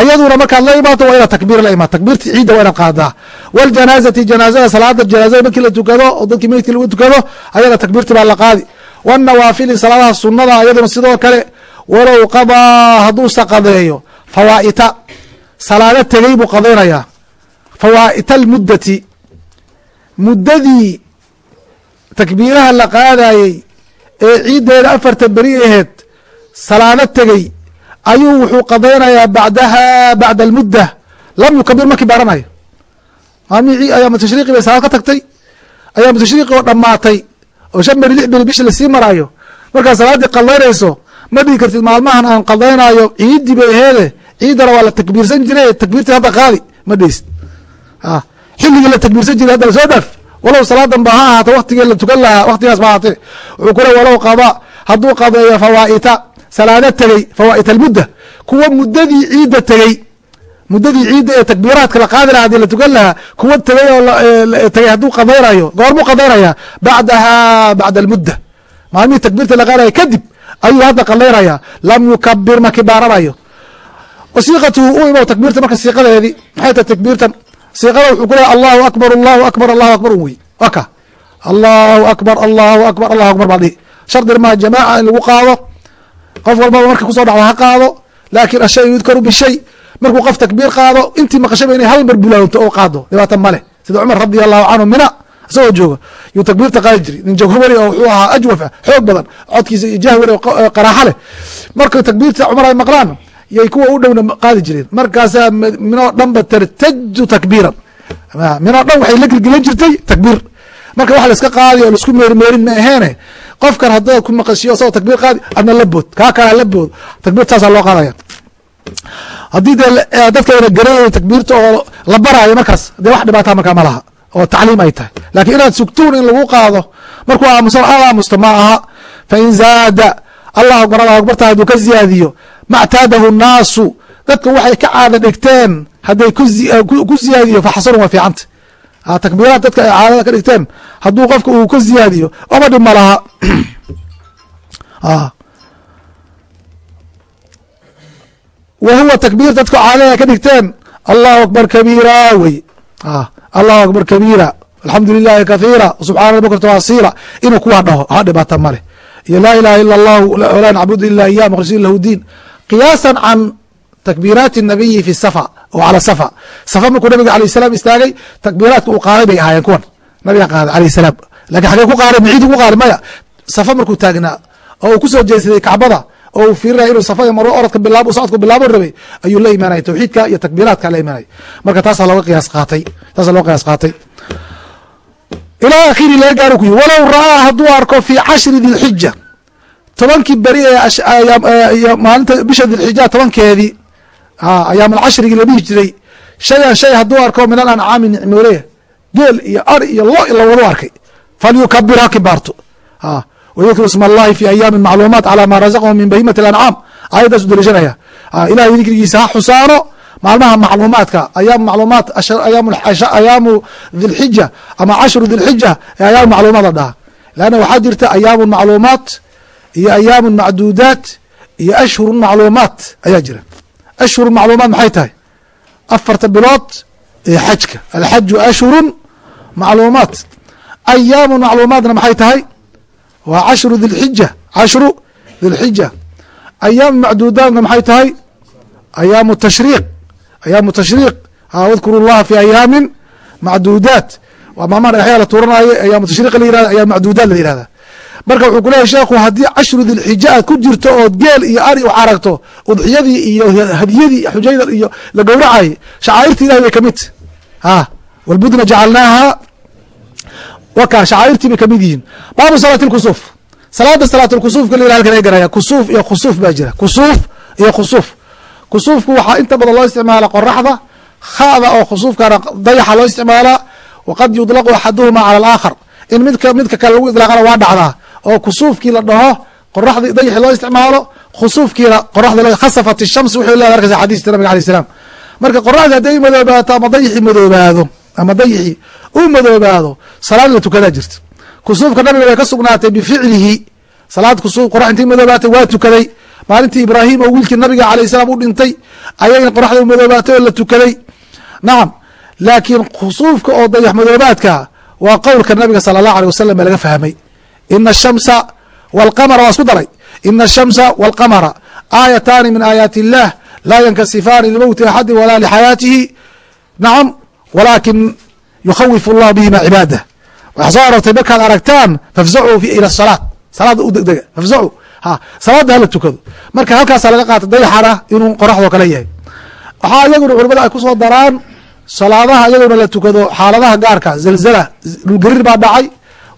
Ayaduna markaad la imaato waa inaad takbiir la imaat takbiirti ciidda waa inaad qaadaa. Waljanaazati janaazada salaada janaazada markii la tukado oo dadkii meydkii lagu tukado ayada takbiirti baa la qaadi. Wanawaafili salaadaha sunada ayaduna sidoo kale walow qadaa hadduusa qadeeyo fawaa'ita. Salaado tegey buu qadaynayaa. Fawaa'ita almuddati. Muddadii takbiiraha la qaadayey ee ciiddeeda afarta beri aheed salaado tegey ayuu wuxuu qadaynayaa bacdaha bacda almudda. Lam yukabir ma kibaaranayo maalmihii ayaamu tashriiqi bay salaad ka tagtay ayaamu tashriiqi oo dhammaatay. Oo shan beri lix beri bishi la sii maraayo. Markaad salaaddii qadaynayso ma dhigi kartid maalmahan aan qadaynaayo ciiddii bay aheede ciiddana waa la takbiirsan jiray takbiirtii hadda qaadi ma dheysid xilligii la takbiirsan jiray hadda la soo dhaaf walow salaadan ha ahaata waktigii la tukan lahaa waktigaas ba ahaatee. Wuxuu kule walow qada hadduu qadeeyo fawaa'ita salaado tegey fawaa'ita almudda. Kuwa muddadii ciidda tegey muddadii ciidda ee takbiiraadka la qaadi lahaa haddii la tukan lahaa kuwa tegey oo tegey hadduu qadaynayo goormuu qadaynaya bacdaha bacda almudda. Maalmihii takbiirta la qaadaya kadib ayuu hadda qadaynaya lam yukabir ma kibaaranayo wasiiqatuhu u imow takbiirta marka siiqadeedii maxay tahay takbiirtan? Siiqada wuxuu ku lehay allahu akbar allahu akbar allahu akbar un wey waa ka. Allahu akbar allahu akbar allahu akbar baa dhihi. Shardi maa jamaaca in lagu qaado qof walbaba marka ku soo dhacdo ha qaado laakin ashay yudkaru bishay markuu qof takbiir qaado intii maqashaba inay hal mar bulaanto oo qaado. Dhibaata male sida cumar radi allahu canhu mina isagoo jooga yuu takbiirta qaadi jiray. Nin jawhari oo wuxuu ahaa ajwaf ah xoog badan codkiisa iyo jahwari oo qaraaxa leh. Marka takbiirta cumar ay maqlaan yay kuwa u dhowna qaadi jireen. Markaasaa minoo dhanba tartaju takbiiran. Minoo dhan waxay la gelgelan jirtay takbiir marka wax la iska qaadi oo la isku meermeerin ma aheene qofkan haddaad ku maqashiyo asagoo takbiir qaadi adna la bood. Kaa kala la bood. Takbiir loo qaadaya. Haddii dee dadkayna garanay takbiirta oo la baraayo markaas dee wax dhibaata markaa ma laha oo tacliim ay tahay. Lakiin inaad sugtuun in lagu qaado markuu aamusan aad aamusto ma aha. Fain zaada allah akbar allah akbarta hadduu ka ziyaadiyo mactaadahu nnaasu. Dadka waxay ka caada dhigteen hadday ku ziyaadiyo faxsanun waa fiicanta takbiiraad dadka ay caadada ka dhigteen. Hadduu qofka uu ka ziyaadiyo oba dhib ma laha. [clears throat] Wa huwa takbiir dadka caadada ka dhigteen. Allahu akbar kabiira wey. Allahu akbar kabiira. Alxamdu lilahi kahiira subxana bukrata wasila inuu kuwaa dhaho ha dhibaata male iyo laa ilaha ila allahu walaa nacbudu ila iya mkhlisiin lahu diin. Qiyaasan can takbiiraati الnabiyi fi safa oo cala safa safa markuu nabiga alayh salaam istaagay takbiiraadka uu qaaday bay ahaayeen kuwan nabiga qaaday alayh salaam laakiin xagee ku qaaday maciidi ku qaaday maya safa markuu taagnaa oo uu ku soo jeesaday kacbada oo uu fiirinaya inuu safa maro orodka bilaabo socodku bilaabo rabay ayuu la imaanaya tawxiidka iyo takbiiraadka la imaanaya marka taasaa looga qiyaas qaatay taasaa looga qiyaas qaatay ilaa akhiri laga gaaro ku yiri walow ra'aa hadduu arko fi cashri dilxija tobankii beri ee maalinta bisha dilxija tobankeedii ayaamulcashrigii la dhihi jiray. Shayan shay hadduu arko min alancaami nicmoolaya geel iyo ari iyo lo lawadu arkay. Falyukabir ha kibaarto. Wydkru ism allahi fi ayaami macluumaat calى ma razaqahum min bahimati اlancaam aayadaasu daliishanaya. Ilahay dikrigiisa ha xusaano. Maalmaha macluumaadka ayaam macluumaat ayaamu dilxija ama cashru dilxija ee ayaam macluumaad la dhaha. Leanna waxaa jirta ayaamun macluumaat iyo ayaamun macduudaat iyo ashhurun macluumaat ayaa jira ashhurun macluumaat maxay tahay afarta bilood ee xajka alxaju ashhurun macluumaat ayaamun macluumaatna maxay tahay waa cashru dilxija cashru dilxija ayaamu macduudaatna maxay tahay ayaamu tashriiq ayaamu tashriiq wadkuru llaha fi ayaamin macduudaat waa maalmaha dhagaxyaa la tuuranaayo ayaamu tashriiq la yirahda ayaam macduudaat la yihahda marka wuxuu ku leeyahy sheekhu haddii cashru dilxija aad ku jirto ood geel iyo ari u caragto udxiyadii iyo hadiyadii xujayda iyo la gowracay shacaa'irta ilahi bay ka mid ha walbudna jacalnaaha. Waka shacaa'irtii bay ka mid yihiin. Baabu salaati lkusuuf salaada salaatulkusuufka la yirah halkan ay kusuuf iyo khusuuf baa jira. Kusuuf iyo khusuuf kusuufku waxaa inta badan loo isticmaala qoraxda khada oo khusuufkana dayaxa loo isticmaalaa waqad yudlaqu axaduhuma cala alaakhar. In midka midka kale lagu idlaaqana waa dhacdaa oo kusuufkii la dhaho qoraxdii dayaxi loo isticmaalo khusuufkiina qoraxda khasafat ishams wuxuu leedahay arkaysa xadiiska nabiga alay salam marka qoraxdii hadday madoobaato ama dayaxi madoobaado ama dayaxi u madoobaado salaad la tukadaa jirta. Kusuufka nabiga way ka sugnaatay bificlihi salaad kusuuf qorax intii madoobaatay waa tukaday. Maalintii ibraahim oo wiilkii nabiga alayh salaam u dhintay ayayna qoraxda u madoobaatay oo la tukaday. Nacam laakiin khusuufka oo dayax madoobaadka waa qowlka nabiga sala allahu alيh wasalam ee laga fahmay ina ashamsa walqamara waa isku daray ina ashamsa walqamara aayataani min aayaati illah laa yankasifaani limowti axadi walaa lixayaatihi nacam walaakin yukhawifu allah bihima cibaadah waxaa soo arortay markaad aragtaan fafzacuu ila salaat salaada u degdega fafzacuu ha salaada hala tukado. Marka halkaasaa laga qaata dayaxana inuu qoraxdoo kale yahay. Waxaa iyaguna culimada ay ku soo daraan salaadaha iyaguna la tukado xaaladaha gaarka zelzala dhulgariir baa dhacay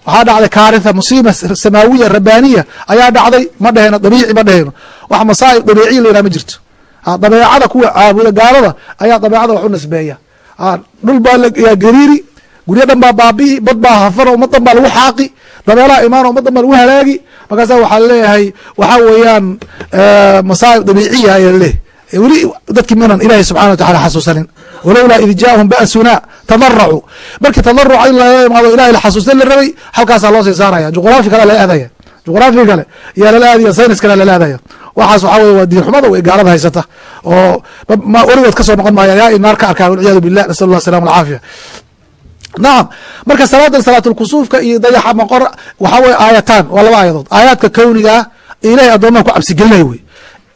waxaa dhacday kaaritha musiiba samaawiya rabbaaniya ayaa dhacday ma dheheno dabiici ma dheheno wax masaa'ib dabiiciya la yidhaha ma jirto. Dabeecada kuwa caabuda gaalada ayaa dabeecada wax u nisbeeya dhul baa gariiri guryo dhan baa baabi'i bad baa hafan ummad dhan baa lagu xaaqi. Dabeelaha imaan ummad dhan baa lagu halaagi. Markaasa waxaa leeyahay waxaa weeyaan masaa'ib dabiiciya ayaa laleeyahy weli dadkii minan ilahi subxana wa tacala xasuusanin walowlaa id jaahum ba'suna tadaracuu markii tadaruca in laga imaado ilahi la xasuusta la rabay halkaasaa loo sii saaraya. Juqraafi kale lala aadaya. Juqraafi kale yaa lala aadaya saynis kale lala aadaya. Waxaas waxaa weye waa diin xumada way gaalada haysata. Oo weligood ka soo noqon maaya yaa inaar ka arkaa walciyaadu billah nasal allah salam alcaafiya nacam marka salaadan salaatulkusuufka iyo dayaxa maqor waxaa weye aayataan waa laba aayadood. Aayaadka kownigaa ilahay addoomaha ku cabsigelinaya wey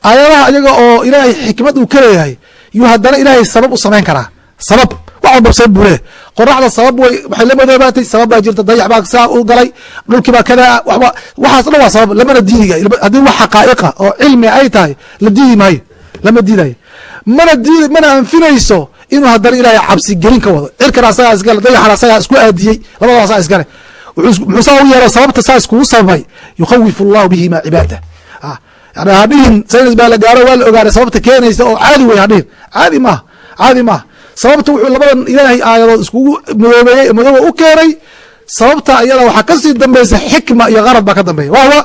aayadaha iyaga oo ilaahay xikmad uu ka leeyahay yuu haddana ilaahay sabab u samayn karaa. Sabab. Wax walba sabab buu leeyahy qoraxda sabab way waxay la madoobaatay sabab baa jirta. Dayax baa saa u galay dhulkii baa kadaa waba waxaas dhan waa sabab lamana diidiga. Haddii wax xaqaa'iqa oo cilmi ay tahay la diidi maayo lama diidayo. Mana diid mana anfinayso inuu haddana ilaahay cabsi ka wado. Cirkana asagaa iskale dayaxana asagaa isku aadiyey labadaba asagaa iskale muxuu saa u yeelo sababta saa iskugu sababay. Yukhawifu allahu bihima cibaadah yani hadhihin saynis baa la gaaro waa la ogaaday sababta keenaysa oo caadi wey hadhihin. Caadi maaha caadi maaha sababta wuxuu labadan ilaahay aayadood iskugu madoobeeyey madooba u keenay. Sababta iyada waxaa ka sii dambaysa xikma iyo qarad baa ka dambeeya wahwa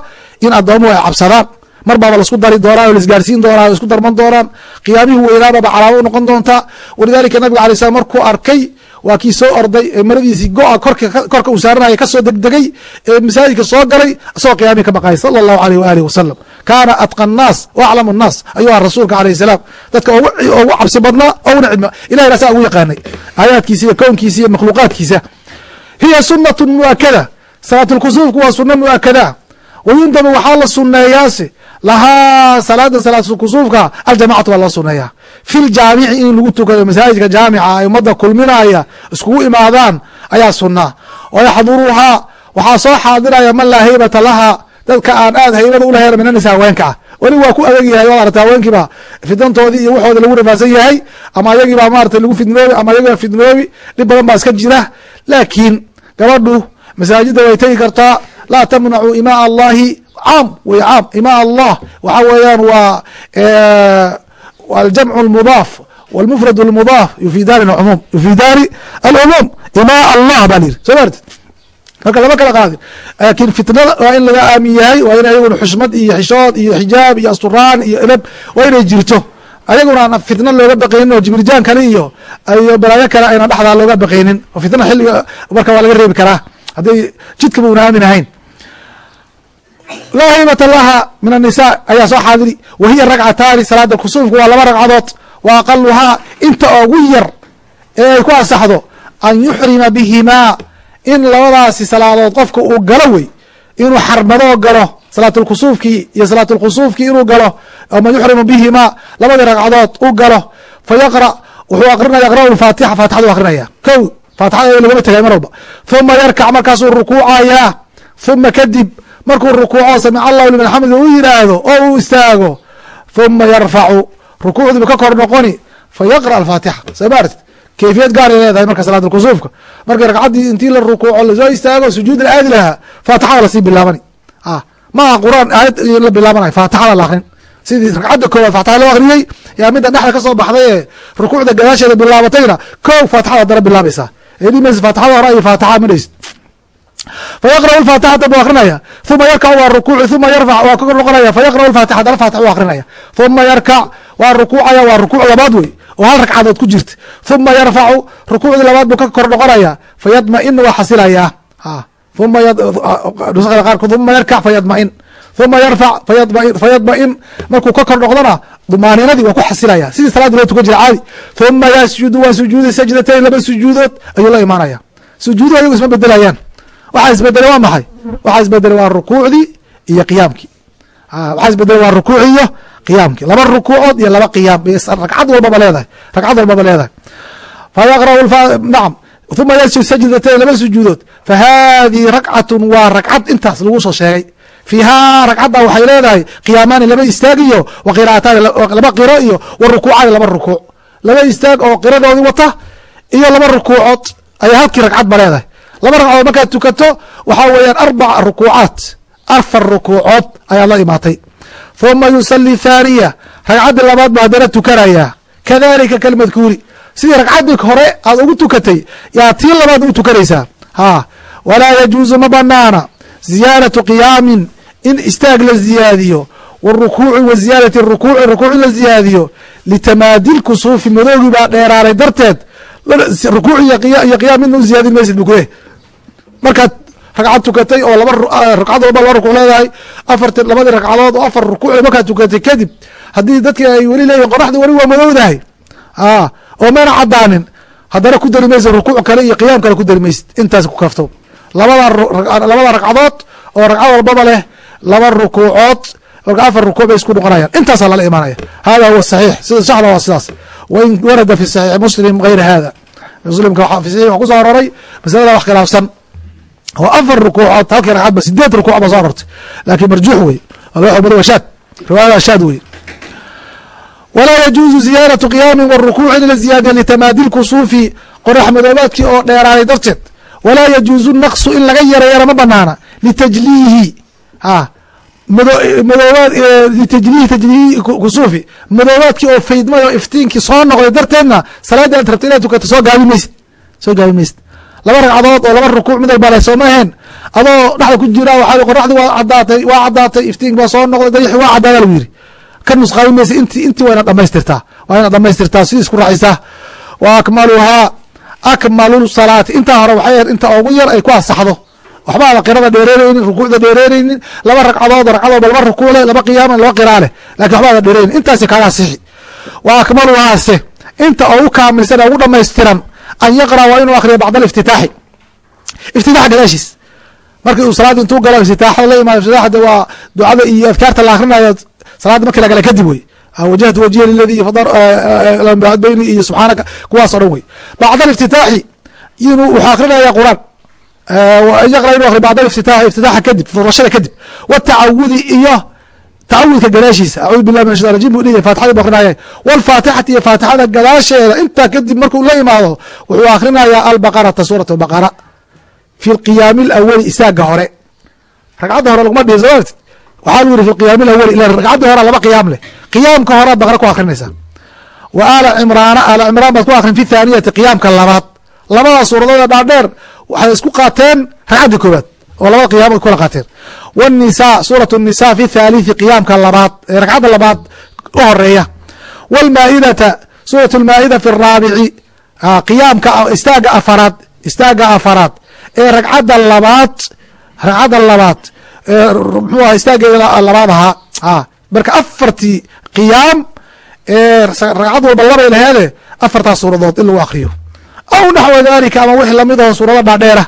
in addoomuhu ay cabsadaan. Mar baaba la isku dari doonaan o laisgaarsiin doonaan o isku darman doonaan. Qiyaamihii weynaababa calaamo u noqon doontaa walidalika nabiga alay slam markuu arkay waa kii soo orday ee maradiisii go-a korka uu saaranaya ka soo degdegay ee masaajidka soo galay isagoo qiyamihi ka baqaya sala allahu aleyh waaalih wasalam kaana atqa annaas wa aclamu annaas ayuu rasuulka alayh salaam. Dadka ugu cabsi badnaa oguna cidma. Ilahay asaa ugu yaqaanay. Aayaadkiisa iyo kownkiisa iyo makhluuqaadkiisa. Hiya sunatu muakada salaatulkusuufku waa suna muakada wayundabu waxaa la suneeyaase lahaa salaada salaatkusuufka aljamacatu baa loo suneeyaa fi ljaamici in lagu tukado masaajidka jaamica ay ummadda kulminaya iskugu imaadaan ayaa sunaa wayaxduruuhaa waxaa soo xaadiraya man laa haybata laha dadka aan aad haybada ulahayn min anisa haweenka. Ah weli waa ku adag yahay waad arata haweenkiiba fidantoodii iyo waxooda lagu rafaadsan yahay ama ayagiibaa maarata lagu fidnoobi ama ayagiiba fidnoobi dhib badan baa iska jira. Laakiin gabadhu masaajida way tegi kartaa laa tamnacu imaa allahi caam wey caam imaa allah. Waxa weeyaan waa aljamcu lmudaaf wاlmufrad اlmudaaf yufidaani cumuum yufidaani alcumuum imaa allah baa la yiri soo maartid marka lama kala qaadin laakiin fitnada waa in laga aamin yahay waa in ayaguna xushmad iyo xishood iyo xijaab iyo asturaan iyo edab waa inay jirto. Ayaguna fitna looga baqaynin oo jibirjaan kale iyo iyo balaayo kale ayna dhexdaa looga baqaynin. Oo fitna xilliga marka waa laga reebi karaa. Hadday jidkaba una aamin ahayn. Laa haybata laha min annisaa ayaa soo xaadiri. Wa hiya ragcataani salaada kusuufku waa laba ragcadood wa aqaluhaa inta ugu yar ee ay ku ansaxdo an yuxrima bihimaa in labadaasi salaadood qofka uu galo wey inuu xarmadoo galo salaatulkusuufkii iyo salaatulkusuufkii inuu galo ama yuxrimu bihimaa labadii ragcadood u galo fa wuxuu aqrinaya yaqra'u faatixa faatixadu akrinaya kow faatixada lagama tegay mar walba. Huma yarkac markaasuu rukuucayaa huma kadib markuu rukuuco samic allahu liman xamida u yidhaahdo oo uu istaago huma yarfacu rukuucdiibu ka kor noqoni fa alfaatixa. Soo ma artid kayfiyad gaaray leedahay marka salaatulkusuufka markii ragcaddii intii la rukuuco la soo istaago sujuud la aadi lahaa faatixada la sii bilaabani maaha quraan aayad la bilaabanay faatixada la akrin sidii ragcadda koowaad faatixa loo akriyey yaa midda dhexda ka baxday ee rukuucda gadaasheeda bilaabatayna kow faatixada haddana bilaabaysaa eedhimaysa faatixada hore iyo faatixa midhaysid fayaqra'u lfaatixata buu akrinaya uma yarkac waa rukuuci uma yarfac waa ka noqonaya fayaqra'u lfaatixa haddana faatix u akrinaya uma yarkac waa rukuucaya waa rukuuc labaad wey oo hal ragcadood ku jirta. Uma yarfacu rukuucdii labaad buu ka kor noqonaya fayadma'in waa xasilayaa uma yarkac fayadma'in. Uma yarfac fayadma'in. Markuu ka kor noqdona dumaaninadii waa ku xasilaya sidii salaadii loo tukan jira caadi. Uma yasjudu waa sujuudi sajdatayn laba sujuudood ayuu la imaanaya sujuuduhu ayagu isma bedelayaan waxaa isbedelay waa maxay? Waxaa isbedelay waa rukuucdii iyo qiyaamkii. Waxaa isbedelay waa rukuuci iyo qiyaamkii. Laba rukuucood iyo laba qiyaam. Ragcad walbaba leedahay. Ragcad walbaba leedahay. Fayaqra'u nacam. Uma yasjud sajdatayn laba sujuudood. Fa haadihi ragcatun waa ragcad intaas lagu soo sheegay. Fiihaa ragcadda waxay leedahay qiyaamaani laba istaag iyo wa qiraataani laba qiro iyo wa rukuucaani laba rukuuc. Laba istaag oo qiradoodii wata iyo laba rukuucood ayay halkii ragcad ba leedahay. Laba ragcadood markaad tukato waxaa weeyaan arbac rukuucaat. Afar rukuucood ayaad la imaatay huma yusalli thaaniya ragcaddii labaad buu haddana tukanayaa kadalika kalmadkuuri sidii ragcaddii hore aad ugu tukatay yaa tii labaad u tukanaysaa? Ha walaa yajuusu ma banaana ziyaadatu qiyaamin. In istaag la ziyaadiyo. Warukuuci wa ziyaadati rukuuci. Rukuuc la ziyaadiyo. Litamaadi lkusuufi madoogii baa dheeraaday darteed. Rukuuc iyo qiyaam midna u ziyaadin maysid bu kuleh markaad ragcad tukatay oo laba ragcad walba laba rukuuc leedahay. Afarti labadii ragcadood oo afar rukuuc markaad tukatay. Kadib haddii dadki ay weli leeyihiin qoraxdii weli waa madowdahay. Oo mayna cadaanin haddana ku dari maysid rukuuc kale iyo qiyaam kale ku dari maysid. Intaas ku kafto. Labada ragcadood oo ragcad walbaba leh laba rukuucood afar rukuuc bay isku noqonayaan. Intaasaa lala imaanaya. Hada huwa saxiix. Sida saxda waa sidaas. Wain warada fi saxiixi muslim gayra hada muslimka saxiix waa ku soo aroray masalada wax khilaafsan oo afar rukuucood halkii ragcadba sideed rukuuc ba soo arortay laakiin marjuux wey waa shaad. Riwaayada shaad wey walaa yajuuzu ziyaadatu qiyaamin warukuuci in la ziyaadiya litamaadi lkusuufi qorax madoobaadkii oo dheeraaday darteed. Walaa yajuuzu naqsu in laga yareeyana ma banaana litajliihi. A madoobaad litajliihi tajliihi kusuufi. Madoobaadkii oo faydmay oo iftiinkii soo noqday darteedna salaadii aad rabta inaad tukato soo gaabi maysid. Soo gaabi laba ragcadood oo laba rukuuc mid walba leh sooma aheen adoo dhexda ku jira waxaa qoraxdii waa caddaatay waa caddaatay iftiinki baa soo noqday dayaxi waa caddaada lagu yiri ka nusqaabi maysa inti intii waa inaad dhamaystirtaa waa inaad dhamaystirtaa sidii isku raacisaa wa akmaluhaa akmalu salaati. Intaa hore waxay ahayd inta ugu yar ay ku asaxdo waxba ada qirada dheereereynin rukuucda dheereereynin laba ragcadood ragcad walba laba rukuuc leh laba qiyaama laba qiraa leh. Waxba ada dheereynin intaasi kaaga asixi wa akmaluhaase inta ugu kaamilsan ee ugu dhamaystiran an yaqra waa inuu akriyo bacd aliftitaaxi iftitaaxa gadaashiis markii uu salaadda intuu galo iftitaaxda la imaado iftitaaxa de waa ducada iyo adkaarta la akrinayo salaadda markii lagala kadib wey wajahtu wajhiya liladii bayni iyo subxaanaka kuwaas o dhan wey bacd aliftitaaxi inuu wuxuu akrinaya quraan yaqra inuu akriyo bacd aliftitaaxi iftitaaxa kadib furashada kadib watacawudi iyo tacawudka gadaashiisa acuudu billahi min shaitan rajim buu dhihi faatixadii bu akrinaya walfaatixati iyo faatixada gadaasheeda intaa kadib markuu la imaado wuxuu akrinaya albaqarata suurat albaqara fi lqiyaami alawali isaaga hore. Ragcadda hore laguma dhihi soo waxaa lu yiri fi qiyaami alawali ila ragcaddii hore laba qiyaam leh. Qiyaamka horead baqara ku akrinaysa wa aala cimraana aala cimraan baad ku akrin fi thaaniyati qiyaamka labaad. Labada suuradood dhaadheer waxay isku qaateen ragcaddii koobaad oo labada qiyaamood kula qaateen wالnisa suuraة الnisa fi thaaliثi qiyaamka labaad ee ragcadda labaad u horeeya wاlmaa'idata suuraة اlmaa'ida fi الraabici qiyaamka istaaga afaraad istaaga afaraad ee ragcadda labaad ragcadda labaad mxuu aha istaageeda labaad ahaa marka afartii qiyaam ragcad walba labay laheede afartaas suuradood in lagu akriyo aw naxwa dalika ama wixii lamid aho suurado dhaadheera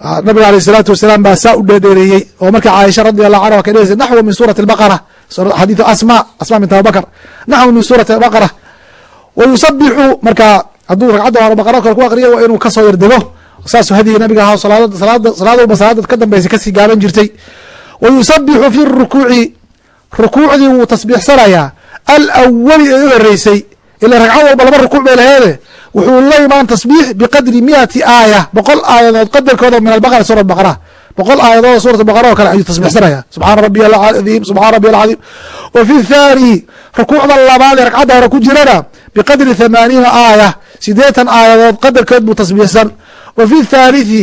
nabiga aleyh isalaatu wasalaam baa saa u dheedheereeyey oo marka caaisha radi allahu canha ka dheheysa naxwa min suurati albaqara xadiidu asma asma bint abubakr naxwa min suurati albaqara wa yusabixu marka hadduu ragcadda hore baqaro kale ku akriyo waa inuu ka soo yardego saasu hadiga nabiga ahaa salaad walba salaada ka dambeysa ka sii gaaban jirtay. Wa yusabixu fi rukuuci rukuucdii wuu tasbiixsanayaa. Alawali ee u horeysay ila ragcad walba laba rukuuc bay laheede wuxuu la imaan tasbiix biqadri miati aaya boqol aayadood qadarkooda min albaqara suura baqara boqol aayadood suurat baqara oo kale ayuu tasbiixsanaya. Subxaana rabiy alcadiim subxana rabiy alcadiim wa fi thani rukuucda labaad ee ragcadda hore ku jirana biqadri thamaaniina aaya sideetan aayadood qadarkood buu tasbiixsan. Wa fi thaalithi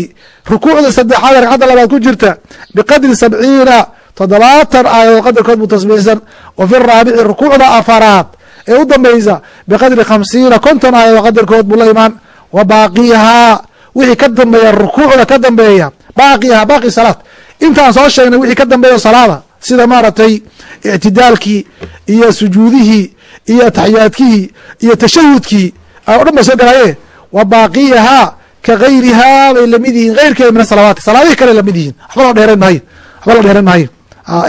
rukuucda saddexaad ee ragcadda labaad ku jirta biqadri sabciina toddobaatan aayadood qadarkood buu tasbiixsan. Wa fi raabici rukuucda afaraad ee u dambeysa biqadri khamsiina konton aayadood qadarkood buu la imaan. Wa baaqiyahaa wixii ka dambeeya rukuucda ka dambeeya baaqiyahaa baaqi salaad. Intaan soo sheegnay wixii ka dambeeya salaada sida maaragtay ictidaalkii iyo sujuudihii iyo ataxiyaadkihii iyo tashahudkii o dhan ba soo galaye wa baaqiyahaa ka gayrihaa bay la mid yihiin eyrkeeda min asalawaati salaadihii kale la mid yihiin. Waxba la dheeran maayo waxba la dheeran maayo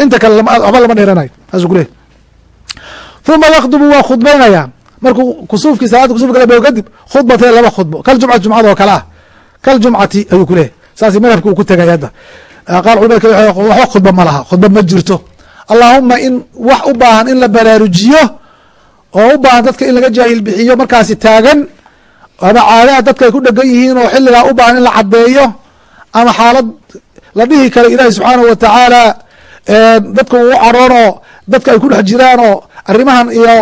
inta kale waxba lama dheeranayo saasuu kuley uma yakdubu waa khudbaynaya. Markuu kusuufkii salaada kusufka la bego kadib khudbatee laba khudbo. Kal jumcati jumcada oo kale ah. Kal jumcati ayuu ku leeyahy saas madhabka uu ku tegay hadda. Qaar culamada waxba khudba ma laha khudba ma jirto. Allahuma in wax u baahan in la baraarujiyo oo u baahan dadka in laga jaahil bixiyo markaasi taagan ama caadaha dadka ay ku dhegan yihiin oo xilligaa u baahan in la caddeeyo ama xaalad la dhihi karo ilaahi subxaanahu watacaala dadka uu caroonoo dadka ay ku dhex jiraan oo arrimahan iyo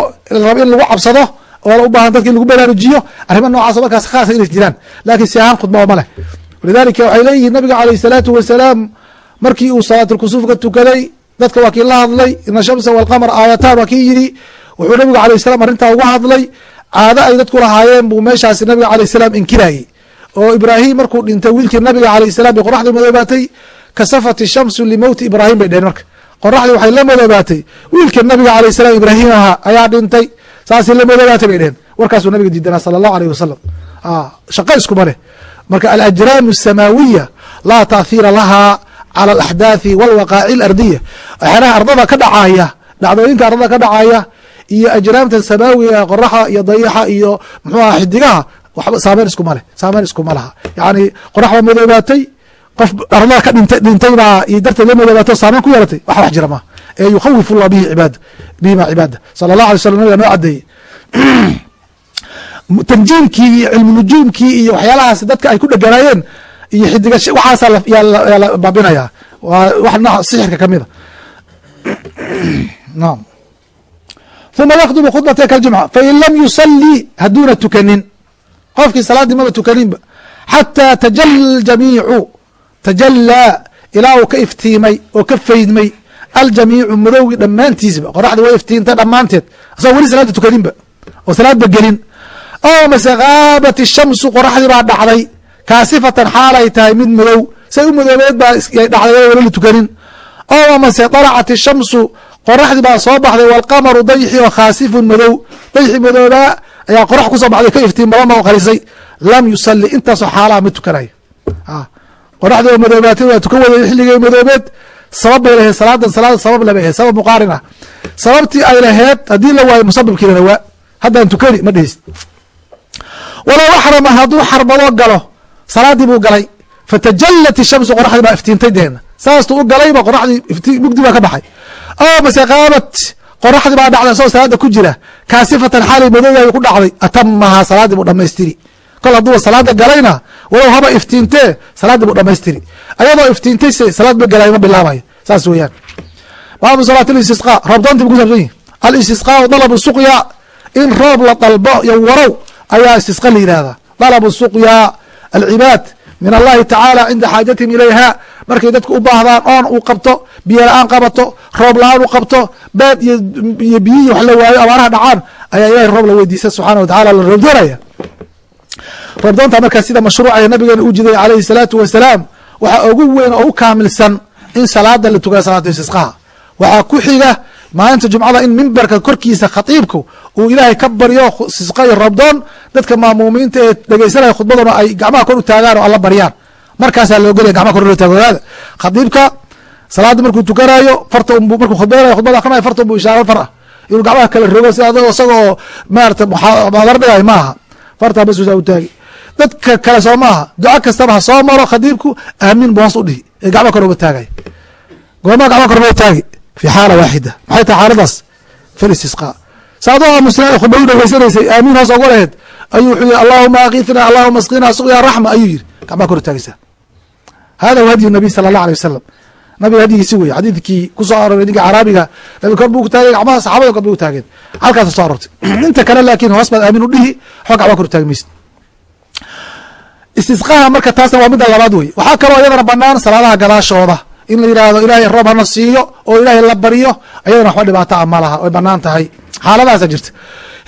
rab in lagu cabsado oo u baahan dadka in lagu baraarujiyo arrima noocaas markaas khaasa inay jiraan. Lakin si ahaan khudbaa ma leh. Walidalika waxay leeyihiin nabiga alayh الsalaatu wasalaam markii uu salaatulkusuufka tukaday dadka waa kii la hadlay ina shamsa walqamar aayataan waa kii yidhi wuxuu nabigu alayh salam arrintaa uga hadlay caado ay dadku lahaayeen buu meeshaasi nabiga alayh salaam inkirayey oo ibraahim markuu dhintay wiilkii nabiga alayh salam bay qoraxdii madoobaatay kasafat shamsu limowti ibraahim bay dheheen marka qoraxdii waxay la madoobaatay. Wiilka nabiga alayh salaam ibraahim ahaa ayaa dhintay. Saasay la madoobaatay bay dheheen warkaasuu nabiga diidanaa sala allahu aleyh wasalam ah, shaqo iskuma marka alajraamu asamaawiya laa taahiira lahaa cala alaxdaathi walwaqaaci alardiya waxyaalaha ardada ka dhacaaya dhacdooyinka ardada ka dhacaaya iyo ajraamta samaawiga qoraxa iyo dayaxa iyo muxuu aha xidigaha waxba saameyn iskuma leh. Saameyn iskuma laha. Yacni qorax madoobaatay qof dharmaa ka dhintayba darteed la madoobato saameyn ku yeelatay. Wax wax jira ma ee yukhawifu llah bihi cibaad bihima cibaada sala allah alay slam nabiga noo caddeeyey. [clears throat] Tanjiimkii iyo cilmu nujuumkii iyo waxyaalahaas dadka ay ku dheganaayeen iyo xidiga waxaasa yaa la baabinayaa waa wax nooca sixirka ka mida [clears throat] naam. Uma yakdubu khudbataka aljumca fain lam yusallii hadduuna tukanin. Qofkii salaaddii maba tukaninba xataa tajala aljamiicu tajalaa ilaa ka iftiimay oo ka faydmay aljamiicu madowgii dhammaantiisba. Qoraxdii way iftiintay dhammaanteed. Asagoo weli salaada tukaninba oo salaadba gelin. Oo mase kaabat shamsu qoraxdii baa dhacday. Kaasifatan xaalay tahay mid madow. Say u madoobeed baa dhacday wala la tukanin. Oo mase dalacat shamsu qoraxdii baa soo baxday. Walqamaru dayxi oo khaasifun madow. Dayxi madoobaa ayaa qorax ku soo baxday ka iftiin badan lam yusali intaasoo xaalaha ma tukanayo qoraxdii oo madoobaatay waa tukan wada xilligay madoobeed. Sabab bay laheed salaadan salaada sabab labay aheed sabab muqaarin ah sababtii ay laheed haddii la waayo musabibkiina lawaa haddaan tukani ma dhihis. Walow axrama hadduu xarbado galo salaadii buu galay. Fatajalat ishamsu qoraxdii baa iftiintay deena saastuu u galayba qoraxdii mugdi baa ka baxay. Oo mase qaabat qoraxdii baa dhacday asagoo salaada ku jira. Kaasifatan xaalay madoodaay ku dhacday. Atamahaa salaadii buu dhamaystiri kol hadduu salaada galayna walow haba iftiintee salaaddii buu dhamaystiri. Ayadoo iftiintay salaad ma galay ma bilaabayo saas weeyaan. Baabu salaat istisqa roobdoontii bu ku sabsan yihi alistisqaau dalabu suqya in roob la dalbo iyo warow ayaa istisqa la yihahdaa dalabu suqya alcibaad min allahi tacaala cinda xaajatihim ilayha. Markay dadku u baahdaan oon uu qabto biyo la'aan qabato roob la'aan u qabto baad iyo biyihi wax la waayo abaaraha dhacaan ayaa ilahay roob la weydiisa subxana wa tacala la roobdoonaya roobdoonta markaa sida mashruucaya nabigeena u jiday calayhi salaatu wasalaam waxaa ugu weyn oo u kaamilsan in salaada la tukada salaatu istisqaha waxaa ku xiga maalinta jumcada in mimbarka korkiisa khatiibku uu ilaahay ka baryo istisqa iyo robdoon dadka maamuumiinta ee dhegeysanaya khudbaduna ay gacmaha kor u taagaan oo alla baryaan. Markaasaa loo gelaya gacmaha kor loo taago ogaada khatiibka salaada markuu tukanayo farta unbu markuu khudbeynayo khudbada akhrinayo farta unbu ishaaro far ah inuu gacmaha kala rogo si adoo isaga oo maarata muxaadaro dhigayo ma aha fartaa basuusaa u taagi dadka kale soo maaha duco kastaba ha soo maro khadiibku aamiin bu hoos u dhihi. Ee gacmaha kor uga taagay. Goormaa gacmaha kor uga taagi fi xaala waaxida. Maxay tahay xaaladaas? Fi listisqaa saadoo muslim khudbadu dhegeysanaysay aamiin hoos ogu laheed ayuu wuxuu yihi allahuma akitna allahuma asqina suqya raxma ayuu yihi gacmaha kor taagaysaa. Hada hadyu nabiy sala allah alay wasalam nabiga hadyigiisi wey xadiidkii ku soo aroray ninka caraabiga nabi kor buu taagay gacmaha saxabada kor bu taageen. Halkaas soo aroortay [clears throat] inta kale laakin hoos baad aamin u dhihi waxba gacmaha kor taagi maysid istisqaha marka taasna waa midda labaad wey waxaa kaloo iyadana banaan salaadaha gadaashooda. In la yidhaahdo ilaahay roob hana siiyo oo ilaahay la baryo ayadana waxba dhibaato a ma laha way bannaan tahay. Xaaladaasa jirta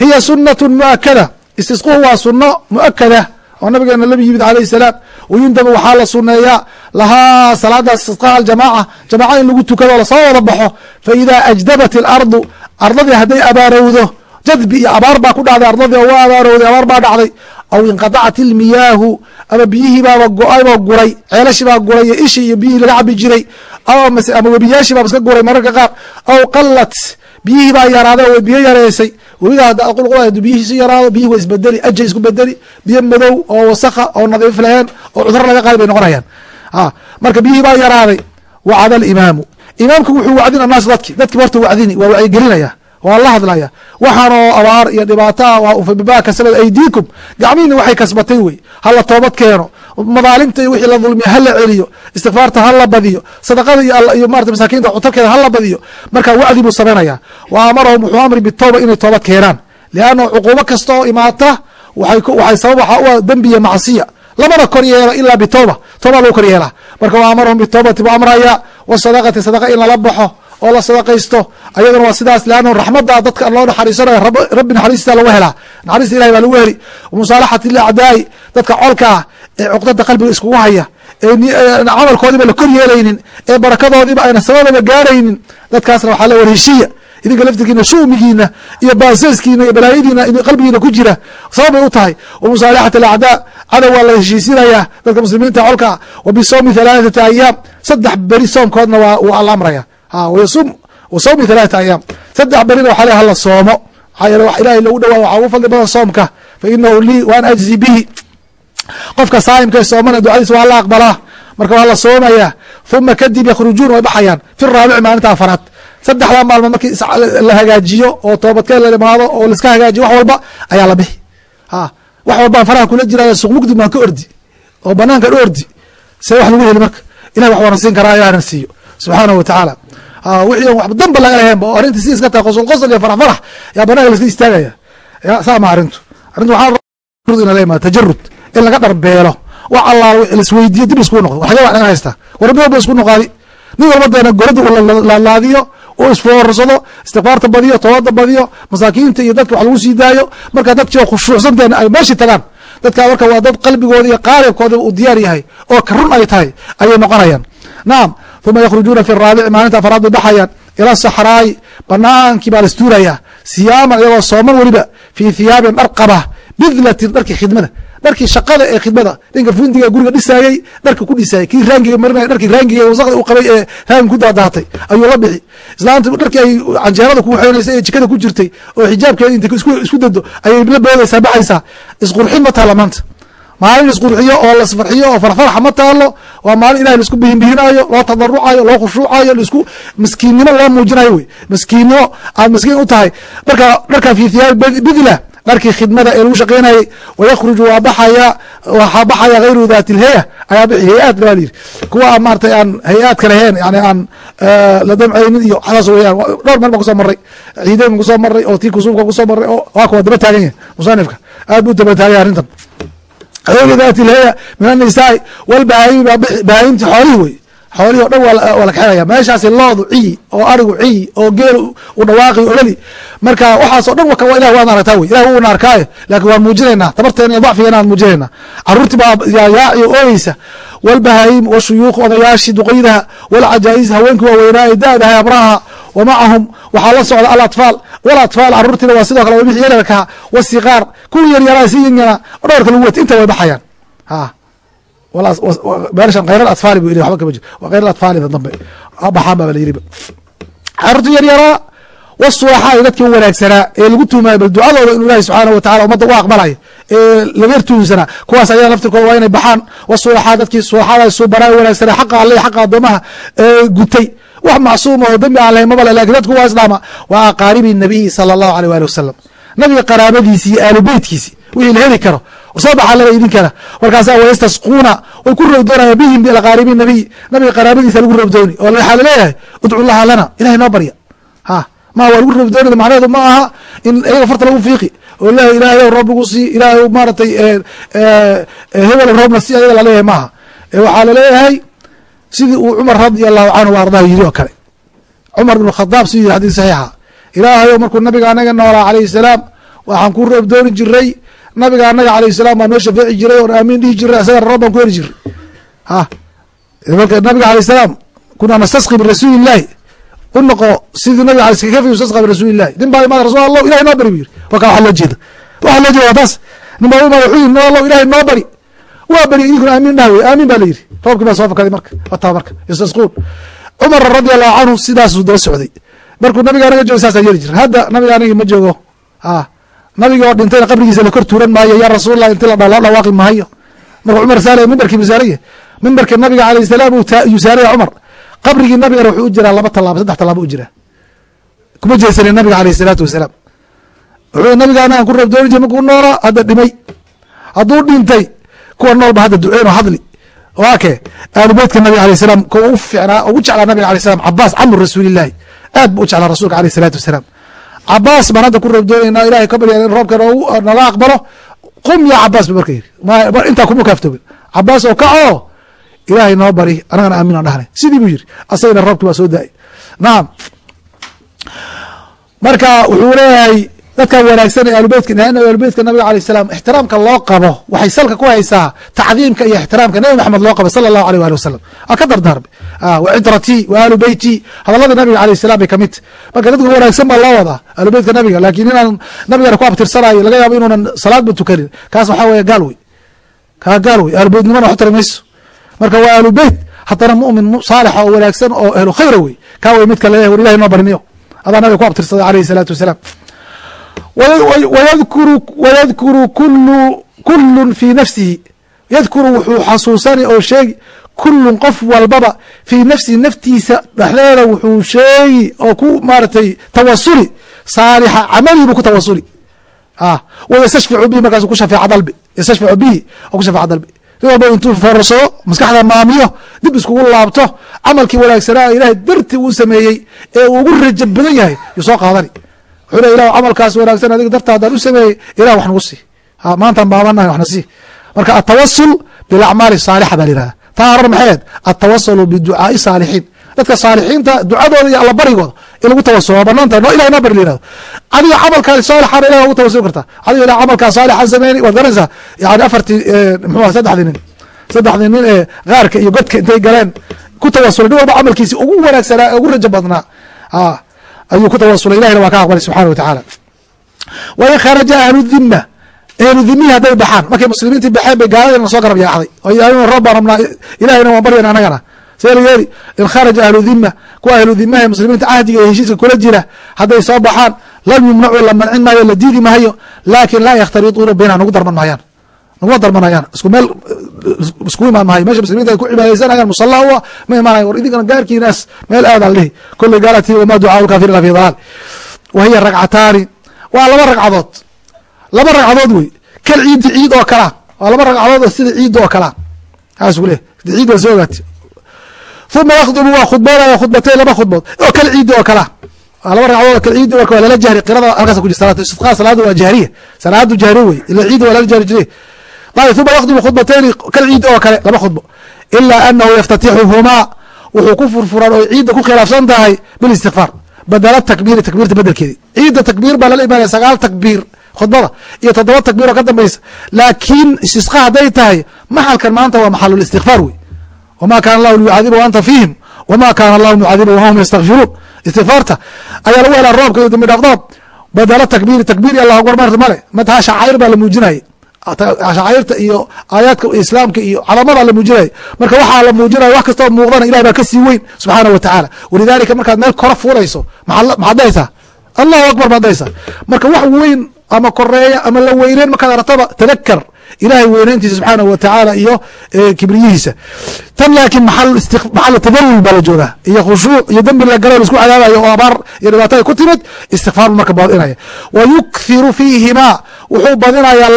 hiya sunatu muakada istisquhu waa suno muakada oo nabigeena labi yimid alayh salaam. Wayundabu waxaa la suneeyaa lahaa salaada istisqaha aljamaaca jamaca in lagu tukado la soo wada baxo. Fa idaa ajdabat ilardu ardadii hadday abaarowdo jadbi iyo abaar baa ku dhacday ardadii oo waa abaarowday abaar baa dhacday. Aw inqadacat ilmiyaahu ama biyihii baaba go'ayba guray ceelashii baa guray iyo ishii iyo biyihii laga cabi jiray. Ama webiyaashii baaba iska guray mararka qaar. Aw qalat biyihii baa yaraaday oo biyo yareysay. Webiga hadda qulqula biyihiisu yaraado biyihi wa isbedeli ajay isku bedeli biyo madow oo wasakha oo nadiif laheen oo cudro laga qaadi bay noqonayaan. Marka biyihii baa yaraaday wacada alimaamu. Imaamku wuxuu wacdin annaas dadki dadki horta wacdini waa wacyigelinaya waa la hadlaya. Waxaanoo abaar iyo dhibaataa waa fabibaa kasabad aydiikum. Gacmihiina waxay kasbatay wey. Hala toobad keeno. Madaalimta wixii la dulmiya hala celiyo. Istikfaarta hala badiyo. Sadaqada iyo marata masaakiinta cutarkeeda hala badiyo. Marka wacdi buu samaynaya wa amarahum wuxuu amri bitooba inay toobad keenaan. Lianna cuquubo kasta oo imaata waxay sabab waxaa u ah dembiya macsiya. Lamana kor yeelo ilaa bitooba tooba lagu kor yeelaa. Marka wa amarahum bitoobati buu amraya wasadaqati sadaqa in lala baxo oo la sadaqaysto ayaduna waa sidaas leanna raxmadda dadka loo naxariisanayo rabbi naxariista lagu helaa. Naxariista ilahi baa lagu heli. Musaalaxati lacdaai dadka colka ah ee cuqdada qalbiga iskugu haya ee la kor yeelaynin ee barakadoodiiba ayna sabababa gaaraynin dadkaasna waxaa la warheshiya idinka laftirkiina shumigiina iyo baasaskiina iyo balaayadiina qalbigiina ku jira sabab u tahay. Wa musaalixat alacdaa cadow waa la heshiisinayaa dadka muslimiinta colka ah. Wa halaathati ayaam saddex beri soomkoodna waa la amraya wsum wasawmi halaaثa ayaam saddex berina waxa le hala soomo. Maxaa yeele wax ilahay logu dhawaa waxaa ugu fadli badan soomka. Fa inahu lii waan ajzi bihi. Qofka saa'imka ee soomana ducadiisa waa la aqbalaa. Marka waa la soomayaa uma kadib yakhrujuuna way baxayaan. Fi raabici maalinta afaraad saddexdaa maalmood markii la hagaajiyo oo toobadkeen la imaado oo laiska hagaajiyo wax walba ayaa la bixi. Ha wax walbaan faraha kula jiraayo suqmugdi maan ka ordi. Oo banaankan ordi. See wax lagu heli marka. Ilahi wax waana siin karaa ilahna siiyo subxaanahu wa tacaala wixii on danba laga lahaynba oo arrinta si iska tahay qosol qosol iyo farax farax yaa banaanka laska istaagaya. Ya saa ma arrintu. Arrintu waxaa ina la tajarud in laga dharbeelo wax allaala laisweydiiyo dib iskugu noqdo. Waxyaga wax naga haystaa war nin walba isku noqaadi nin walba deena gorada laalaadiyo oo isfoorsado istikfaarta badiyo toobada badiyo masaakiinta iyo dadka wax lagu sii daayo marka dadkii khushuucsanteena ay meeshii tagaan. Dadka marka waa dad qalbigooda iyo qaalibkooda uu diyaar yahay oo ka ay tahay ayay noqonayaan. Nacam uma yakhrujuuna fi raabici maalinta afaraad bay baxayaan ila saxraayi banaankii baa lastuurayaa siyaaman iyagoo sooman weliba fii thiyaabin dhar qaba bidlatin dharkii khidmada dharkii shaqada ee khidmada ninka fundiga guriga dhisaayey dharka ku dhisaayey kii raangiga marinay dharkii raangiga wasaqda u qabay ee raangi ku daadaatay ayuu la bixi islaanta dharkii ay canjeerada ku waxeynaysay ee jikada ku jirtay oo xijaabkeeda intay isku dado ayay la boodaysaa baxaysaa isqurxin ma taala maanta maalin isqurxiyo oo lasfarxiyo oo farfarxa ma taalo waa maalin ilahi la isku bihinbihinaayo loo tadarucayo loo khushuucayo la isku miskiinnimo loo muujinayo wey. Miskiinnimo aad miskiin u tahay. Marka dharkaa fi thiyaabi bidla dharkii khidmada ee lagu shaqeynayey wayakhruju waa baxaya waxaa baxaya hayru dati lheya ayaa bixi hay'aad baa layidhi kuwa aan maratay aan hay'aadka lahayn yani aan la damcaynin iyo waxdaas weyaan dhowr meel baan ku soo maray ciideyn ku soo maray oo tii kusuufka ku soo maray oo waa kuwa daba taagan yahay musanifka aad buu daba taaganya arrintan hayru dati lheya min annisaai walbahaayimi baa bahaayimti xoolihi wey xoolihii o dhan waa la kaxinaya meeshaasi loodu ciyi oo arigu ciyi oo geel u dhawaaqi olali marka waxaaso dhan wa ilah waan aragtaa wey ilah wuuna arkaayo laakiin waan muujinaynaa tabarteena iyo dacfigeena aan muujinayna. Caruurtii baa yaayaaci ooyeysa. Walbahaayim washuyuukh odayaashii duqeydaha walcajaa'is haweenkii waaweynaaye da-daha abraha wa macahum waxaa la socda alatfaal walatfaal caruurtiina waa sidoo kale wabixi yararkaha wasikaar kuwii yaryaraa si yanyana dhowrka lagu wata inta way baxayaan khayr atfaali bu waba kama waa khayr atfaalida dambe. Baxaan baba la yiriba carruurta yaryaraa wasuwaxaa dadkii wanaagsanaa ee lagu tuumaayo bal ducadooda inu ilahi subxaana watacala ummadda u aqbalayo ee laga tuunsanaa kuwaas ayaga laftirkooda waa inay baxaan. Wasuwaxaa dadkii suwaxada suubanaayo wanaagsanaa xaqa alle xaqa addoomaha gutay. Wax macsuum oo dembi aan lahayn mabale laakiin dadku waa islaama. Waa aqaaribi nabiyi sala allahu aleyh waali wasalam nabiga qaraabadiisi iyo aalu beytkiisi wixii la heli karo soo baxa laba idinkana markaasa wayastasquuna way ku roobdoonayaan bihim biaqaaribi nabiy nabiga qaraabadiisa lagu roobdooni oo waxaa la leeyahay udcu lana ilahay noo barya. Ha ma waa lagu roobdoonida macnaheedu ma aha in iyaga farta lagu fiiqi. Oo ilahay ilaahay roob lagu sii ilaahay maaratay hebel roobna si ayaga la leeyahay maaha waxaa la leeyahay sidii uu cumar radia allahu canhu ardaha yiri oo kale. Cumar bn khadaab si yiri xadiis saxiixa. Ilaahayo markuu nabiga anaga noolaa calayhi salaam waxaan ku roobdooni jiray nabiga anaga alayh salaam baa noo shafeeci jiray oon aamiin dhihi jiray asagana roob baan ku heli jiray. Ha. Marka nabiga alayh salaam kunaa nastasqi birasuuli illahi u noqo sidii nabiga alay kayfa yustasqa birasuuli illahi nin baa imaada rasul allah ilahay noo bari bu yiri waa kaa waxa loo jeeda waxa loo jeeda taas. Nin baa u imaada wuxuu yiri allah ilahay noo bari. Waa bari idinkuna aamiin dhaha wey aamiin baa la yiri roobkii baa soo fakaday marka. Wataa marka. Yastasquun. Cumar radi allahu canhu sidaasuu daba socday. Markuu nabiga anaga joogo saasaa yeeli jira hadda nabiga anagi ma joogo. A nabiga oo dhintayna qabrigiisa la kor tuuran maayo ya rasuulallah inti la loo dhawaaqi maayo. Marka cumar saalaya mimbarkii buu saaraya mimbarkii nabiga alayh salaam yuu saaraya cumar. Qabrigii nabigana wuxuu u jiraa laba tallaabo saddex tallaabo u jiraa. Kuma jeesanin nabiga alayh salaatu wasalaam. Wuxuu nabiga anagan ku reebdooni jir markuu noolaa hadda dhimay. Hadduu dhintay kuwa noolba hadda duceen hadli. Waa kee nabiga alayh salaam kuwa ugu fiicnaa ugu jeclaa nabiga alayh salam cabaas camru rasuulillahi aad bu u jeclaa rasuulka alayh salaatu wasalaam cabaas baan hadda ku reebdoonaynaa ilahay ka barya in roobka nala aqbalo. Qum ya cabaas ba marka yiri intaa kuma kaaftoobin. Cabaas oo kacoo ilaahay noo bari anagana aamin aan dhahnay. Sidii buu yiri asagana roobki waa soo da'ay nacam marka wuxuu leeyahay dadkan wanaagsan ee ahlubeytka n ahlubeytka nabiga alayh salaam ixtiraamka loo qabo waxay salka ku haysaa tacdiimka iyo ixtiraamka nebi maxamed loo qabo sala allahu aleyh wali wasalam a ka dardaarmay wa cidratii wa ahlu beyti hadalladii nabiga alayh salam bay ka mid marka dadka wanaagsan baa loo wadaa ahlubeytka nabiga laakiin inaan nabigana ku abtirsanayo laga yaabo inuunan salaadba tukanin kaas waxaa weeye gaal wey kaa gaal wey ahlubeytnimana wax tari mayso. Marka waa ahlubeyt haddana mumin saalixa oo wanaagsan oo ahlu khayra wey kaa wey midka laleyahy war ilahay noo bariniyo adaa nabiga ku abtirsaday alayhi salaatu wasalaam wydkuru kulu fii nafsihi. Yadkuru wuxuu xasuusani oo sheegi kulun qof walbaba fii nafsihi naftiisa dhexdeeda wuxuu sheegi oo ku maaratay tawasuli saalixa camalihi buu ku tawasuli. Wystashficu bihi markaasu ku shafeeca dalbi yastashficu bihi oo ku shafeeca dalbi. Nin intuu foorsado maskaxda maamiyo dib iskugu laabto camalkii wanaagsanaa ilahay darti uu sameeyey ee uu ugu raja badan yahay yuu soo qaadani le ilah camalkaas wanaagsan adiga darta haddaan u sameeyey ilah wax nagu sii. Maantaan baabanahay waxna sii. Marka atawasul bilacmaali saalixa baa la yihahda taa horan maxayd atawasulu biducaai saalixiin. Dadka saalixiinta ducadooda iyo alla barigooda in lagu tawasulo waa bannaan tahay ilahay noo bari la yihahdo adiga camalkaa saalixana ilah ugu tawasuli kartaa adiga ilah camalkaa saalixa sameyn waad garanaysaa yani afartii mxu saddexdii nin. Saddexdii nin ee gaarka iyo godka intay galeen ku tawasulay nin walba camalkiisi ugu wanaagsanaa ugu rajo badnaa ayuu ku tawasulay ilahina waa ka aqbalay subxana wa tacaala wain kharaja ahlu dhima ahlu dhimihi hadday baxaan. Markay muslimiintii baxeen bay gaaladina soo garab yaacday. Oo roob baan rabnaa ilahina waan baryan anagana. See la yeeli in kharaja ahlu dhima kuwa ahlu dhimaha ee muslimiinta cahdiga iyo heshiiska kula jira hadday soo baxaan lam yumnacu la mancin maayo la diidi maayo laakin laa yakhtaliduuna bayna nagu darman maayaan naguma darmanayaan. Isku meel isku imaan mahayo meesha muslimiinta ay ku cibaadaysanayaan musalla u ma imaanayan war idinkana gaarkiinaas meel aadaan lihi kulli gaalati wama ducaa lkafirina fi dalaal. Wa hiya ragcataani waa laba ragcadood. Laba ragcadood wey. Kal ciidi ciid oo kalaa waa laba ragcadood sida ciidda oo kalaa saas ku leh. Ciid waa soo ogaati uma yakdubu waa khudboonaya khudbatay laba khudbood. Oo kal ciidi oo kalaa waa laba ragcadood kal ciidi marka waa lala jahri qirada halkaas ku jir salaat istisqa salaada waa jahriya salaadu jahri wey. Ila ciidi waa lala jahri jiray uma yakdubu khudbatayni kal ciidi oo kale laba khudbo ilaa anahu yaftatixuhumaa wuxuu ku furfuran oo ciidda ku khilaafsan tahay bilistikfaar badala takbiiri takbiirta bedelkeedi ciidda takbiir baa lala imaanaya sagaal takbiir khudbada iyo toddoba takbiir oo ka dambaysa laakiin istisqa hadday tahay maxalkan maanta waa maxalulistikfaar wey wma kana allahu liyucadiba anta fiihim wma kana allahu mucadiba wahum ystakfiruun istikfaarta ayaa lagu helaa roobka iyo dambi dhaafdoob badalo takbiiri takbiir allah akbar male mataha shacair baa la muujinaya shacairta iyo aayaadka islaamka iyo calaamadaa la muujinaya marka waxaa la muujinaya wax kastoo muuqdana ilah baa ka sii weyn subxaana wa tacaala walidalika markaad meel kora fuurayso maxaad allahu akbar baad marka wax weyn ama koreeya ama la weyneyn markaad arataba tadakar ilahay weyneyntiisa subxaanahu wa tacaala iyo kibriyihiisa. Tan laakiin maxal tadalul baa la joogaa. Iyo khushuuc iyo dembi la galo la isku cadaabayo oo abaar iyo dhibaatada ku timid istikfaaru marka badinaya wa fiihimaa wuxuu badinayaa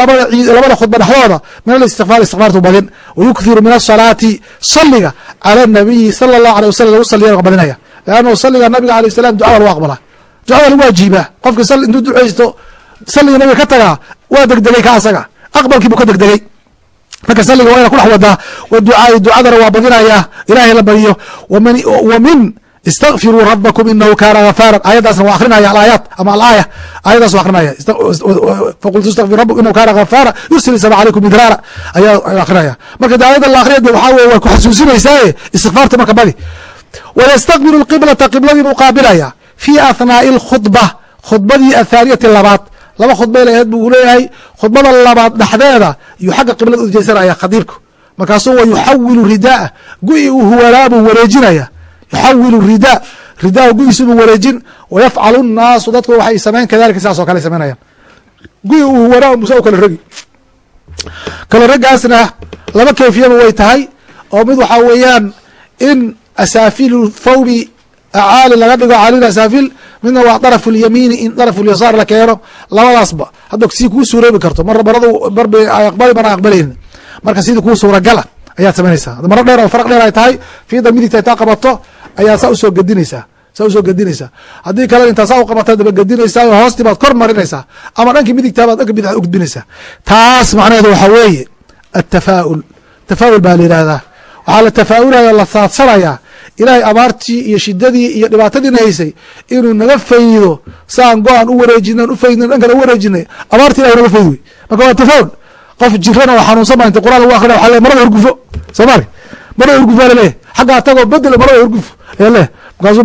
labada khudba dhexdooda. Min alistikfaar istikfaartu badin. Wa yukthiru min asalaati saliga cala nabiyi sala allahu alay wasalam lagu saliya badinaya. Leannu saliga nabiga alayh salam ducada lagu aqbalaa. Ducada lagu ajiibaa qofki sal intuu duceysto saliga nabiga ka tagaa waa degdegay ka asaga. Aqbalkii buu ka degdegay. Marka saliga waa ina ku dhex wadaa. Wa ducaai ducadana waa badinayaa. Ilahay la badiyo wa istakfiruu rabakum inahu kana gafaaran aayaddaasna waa akrinaya alaayaat ama alaaya. Aayaddaas waa akrinaya faqultu istakfir rabbakum inahu kana gafaara yursil sama calaykum midraara ayaa akrinaya marka aayadda la akriya de waxaa weye waa ku xasuusinaysaaye. Istikfaarta marka badi. Wayastakbiru lqiblata qibladii buu qaabilaya. Fi ahnaa'i alkhudba. Khudbadii athaaniyati labaad. Laba khudbay laheed buu leeyahay. Khudbada labaad dhexdeeda yuu xagga qiblada u jeesanaya khadiibku markaasuu wa yuxawilu ridaa gu-i uu huwanaa buu wareejinaya yuxawilu ridaa ridaa gu-iisubuu wareejin wayafcalu nnaasu dadku waxay sameyn kadalika sidaas oo kale samaynayaan gu-i uu huwanaa musa u kala rogi. Kala rogaasna laba kayfiyaba way tahay oo mid waxaa weeyaan in asaafilu thawbi acaali laga dhigo caalina asaafil midna waa daraf اlyamiini in daraf اlyasaar la keeno labadaasba. Hadda si kuu suuroobi karto. Mar maradu mar bay aqbali marna aqbalaynin marka sidii kuu suuragala ayaad samaynaysaa maro dheer oo farq dheer ay tahay. Fiida midigta intaa qabato ayaa saa u soo gedinaysaa saa u soo gedinaysaa haddii kale intaa saa u daba gedinaysaa oo hoostii baad kor marinaysaa ama dhankii midigtaa baad dhanka bidix u gudbinaysaa taas macnaheedu waxaa weeye atafaa'ul tafaa'ul baa la yidhaahdaa. Waxaa la tafaa'ulaya la saadsanayaa ilaahay abaartii iyo shidadii iyo dhibaatadiina haysay inuu naga faydo saan go-an u wareejina u faydna u wareejinay abaarti ilahay naga fayd wey marka waa tafaul qof jirana oo xanuunsan baa inta quraan lagu akriya waxa le marada horgufo soo mali marada horgufo laleeyahy xaggaa tagoo bedelo marada horgufo leh markaasuu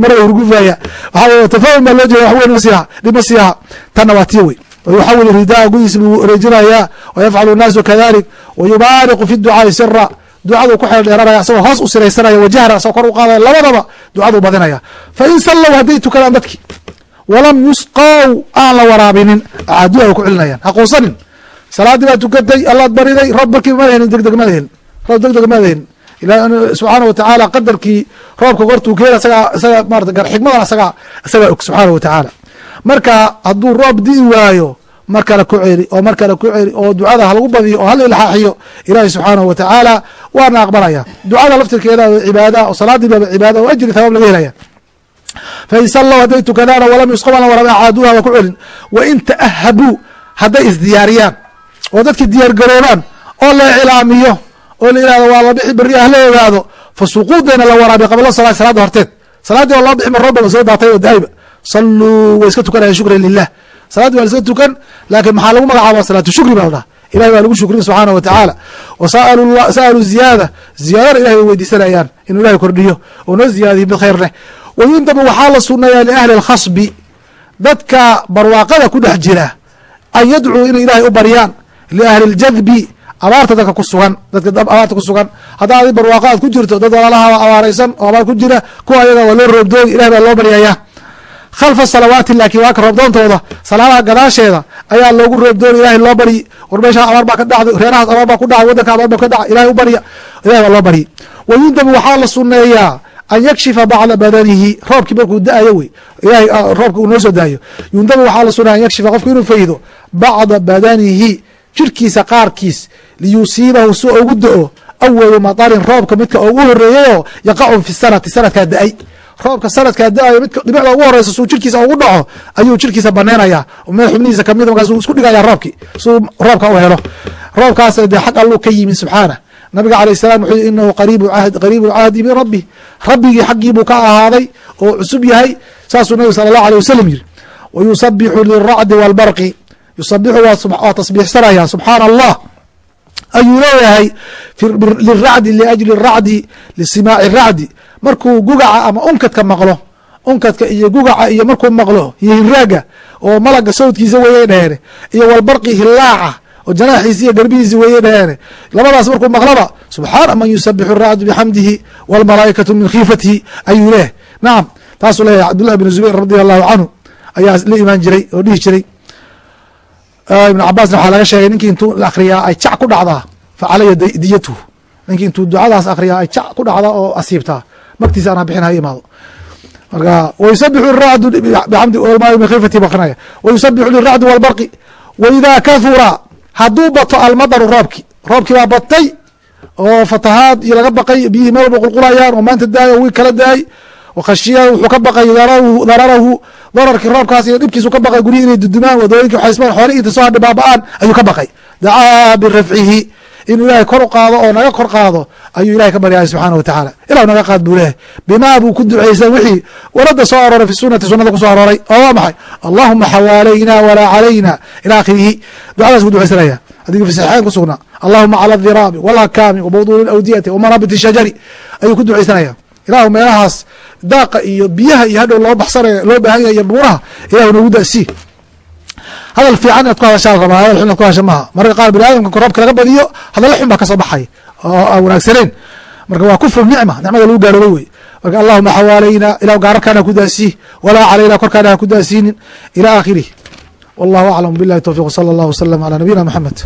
baa tukatay allaad bariday helin degdeg ma helin roob degdeg ma helin ilaah subxaana watacaala qadarkii roobka gortuu keena isagaa isaga marata gar xikmadan isagaa isagaa og subxaana watacaala marka hadduu roob di'i waayo mar kale ku celi oo mar kale ku celi oo ducada halagu badiyo oo hala ilxaaxiyo ilaahi subxaanahu wa tacaala waana aqbalaya. Ducada laftirkeeda cibaada oo salaadii baba cibaada oo ajri thawaab laga helaya fain sallow hadday walam yusqoban warab acaaduha wa ku celin. Wain ta'ahabuu hadday isdiyaariyaan oo dadki diyaar garoobaan oo la iclaamiyo oo la yihahdo waa la bixi berri ah la ogaado. Fa la waraabiyo qabla salaa salaada horteed salaaddii oo loo bixi mar roobaba soo daatay oo da'ayba. Salluu way iska tukanaya shukran lilah salaaddi waa iska tukan laakiin maxaa lagu magacaaba salaatu shukri baa la ilahay baa lagu shukrin subxaana wa tacaala wa sa'aluu ziyaada. Ziyaadana ilahay way weydiisanayaan inuu ilahay kordhiyo. Oo noo ziyaadiyo mid khayr leh. Wayundabu waxaa la sunayaa liahli اlkhasbi dadka barwaaqada ku dhex jira an yadcuu inay ilaahay u baryaan liahli اljadbi abaarta dadka ku sugan dadka abaarta ku sugan. Haddaa adi barwaaqo aad ku jirto dad walaalaha abaaraysan oo abaar ku jira kuwa ayaga waa loo roobdoogi ilahay baa loo baryaya khalfa salawaati laakiin waa roobdoontooda salaadaha gadaasheeda ayaa loogu roobdooni ilahay loo baryi war meeshaa abaar baa ka dhacday reerahaas abaar baa ku dhacay waddanka abaar baa ka dhacay ilahay u barya ilahay baa loo baryi wayundabu waxaa la suneeyaa an yakshifa bacda badanihi. Roobkii markuu da'ayo wey ilahay roobka uu noo soo daayo. Yundabu waxaa la suneeya an yakshifa qofku inuu faydo bacda badanihi jirkiisa qaarkiis liyusiibahu si ugu da'o awalu matarin roobka midka ugu horeeyayoo yaqacu fi sanati sanadkaa da'ay roobka sanadkaa da'ayo midka dhibicda ugu horeysa suu jirkiisa ugu dhaco ayuu jirkiisa baneynaya meel xubnihiisa kamida markaasuu isku dhigaya roobkii suu roobka u helo. Roobkaas dee xag alluu ka yimi subxaana. Nabiga alayh salam wuxuu yii inahu qariibu lcahdi min rabbi. Rabbigii xaggii buu ka ahaaday oo cusub yahay saasuu nabig sala allahu alيh wasalam yiri wayusabixu liracdi wاlbarqi yusabixu waa tasbiixsanaya subxaana allah ayuu leeyahay liracdi liajli racdi lisimaaci racdi. Markuu gugaca ama unkadka maqlo unkadka iyo gugaca iyo markuu maqlo iyo hiraaga oo malaga sawdkiisa weeye dheere iyo walbarqi hilaaca oo janaaxiisi iyo garbihiisi weeye dheere. Labadaas markuu maqlaba subxaana man yusabixu racdu bixamdihi wاlmalaa'ikatu min khiifatihi ayuu leeyahay. Nacam taasuu leeyahay cabdullahi bn zubayr radi allahu canhu ayaa la imaan jiray oo dhihi jiray ibn cabaasna waxaa laga sheegay ninkii intuu la akriyaa ay jac ku dhacdaa fa calaya diyatuhu ninkii intuu ducadaas akriyaa ay jac ku dhacda oo asiibtaa magtiisa anaa bixin ha imaado marka wayusabixu racdu bxamdi min khifati bakrinaya wayusabixu liracdi walbarqi waidaa kahura hadduu bato almadaru roobki roobkii baa batay oo fatahaad iyo laga baqay biyihii meel qulqulayaan oo maanta daay oo wiig kala daay khashiya wuxuu ka baqay dararahu dararkii roobkaas iyo dhibkiisu ka baqay guryihi inay dudumaan wadooyinki xaysmaan xoolihii inta soo hadhi baaba-aan ayuu ka baqay dacaa birafcihi inuu ilaahay kor u qaado oo naga kor qaado ayuu ilahay ka baryaya subxaana wa tacaala ilah naga qaad buu leeyahay bimaa buu ku duceysa wixii warada soo arooray fi sunati sunada ku soo arooray oo waa maxay allahuma xawaalayna walaa calayna ila akhirihi ducadaas buu duceysanaya adigii fi saxiixeyn ku sugnaa allahuma cala adiraabi walhakaami wabawduuli awdiyati wamanabit shajari ayuu ku duceysanaya ilahu meelahaas daaqa iyo biyaha iyo hadhow loo baxsanaya loo baahan yahay iyo buuraha ilahu nagu dasii hadal fiican inaad ku hadashaa rabaa hadal xun ku hadasha maaha. Mararka qaar bini aadamka roobka laga badiyo hadalla xun baa ka soo baxay oo aan wanaagsaneyn marka waa kufru nicma nicmada lagu gaaroobo wey marka allahuma xawaalayna ilah gaararkaana ku daasii. Walaa calayna korkaana ha ku daasiinin ila aakhirih. Wallahu aclam billahi towfiq wsala allah wslam calaa nabiyina maxamed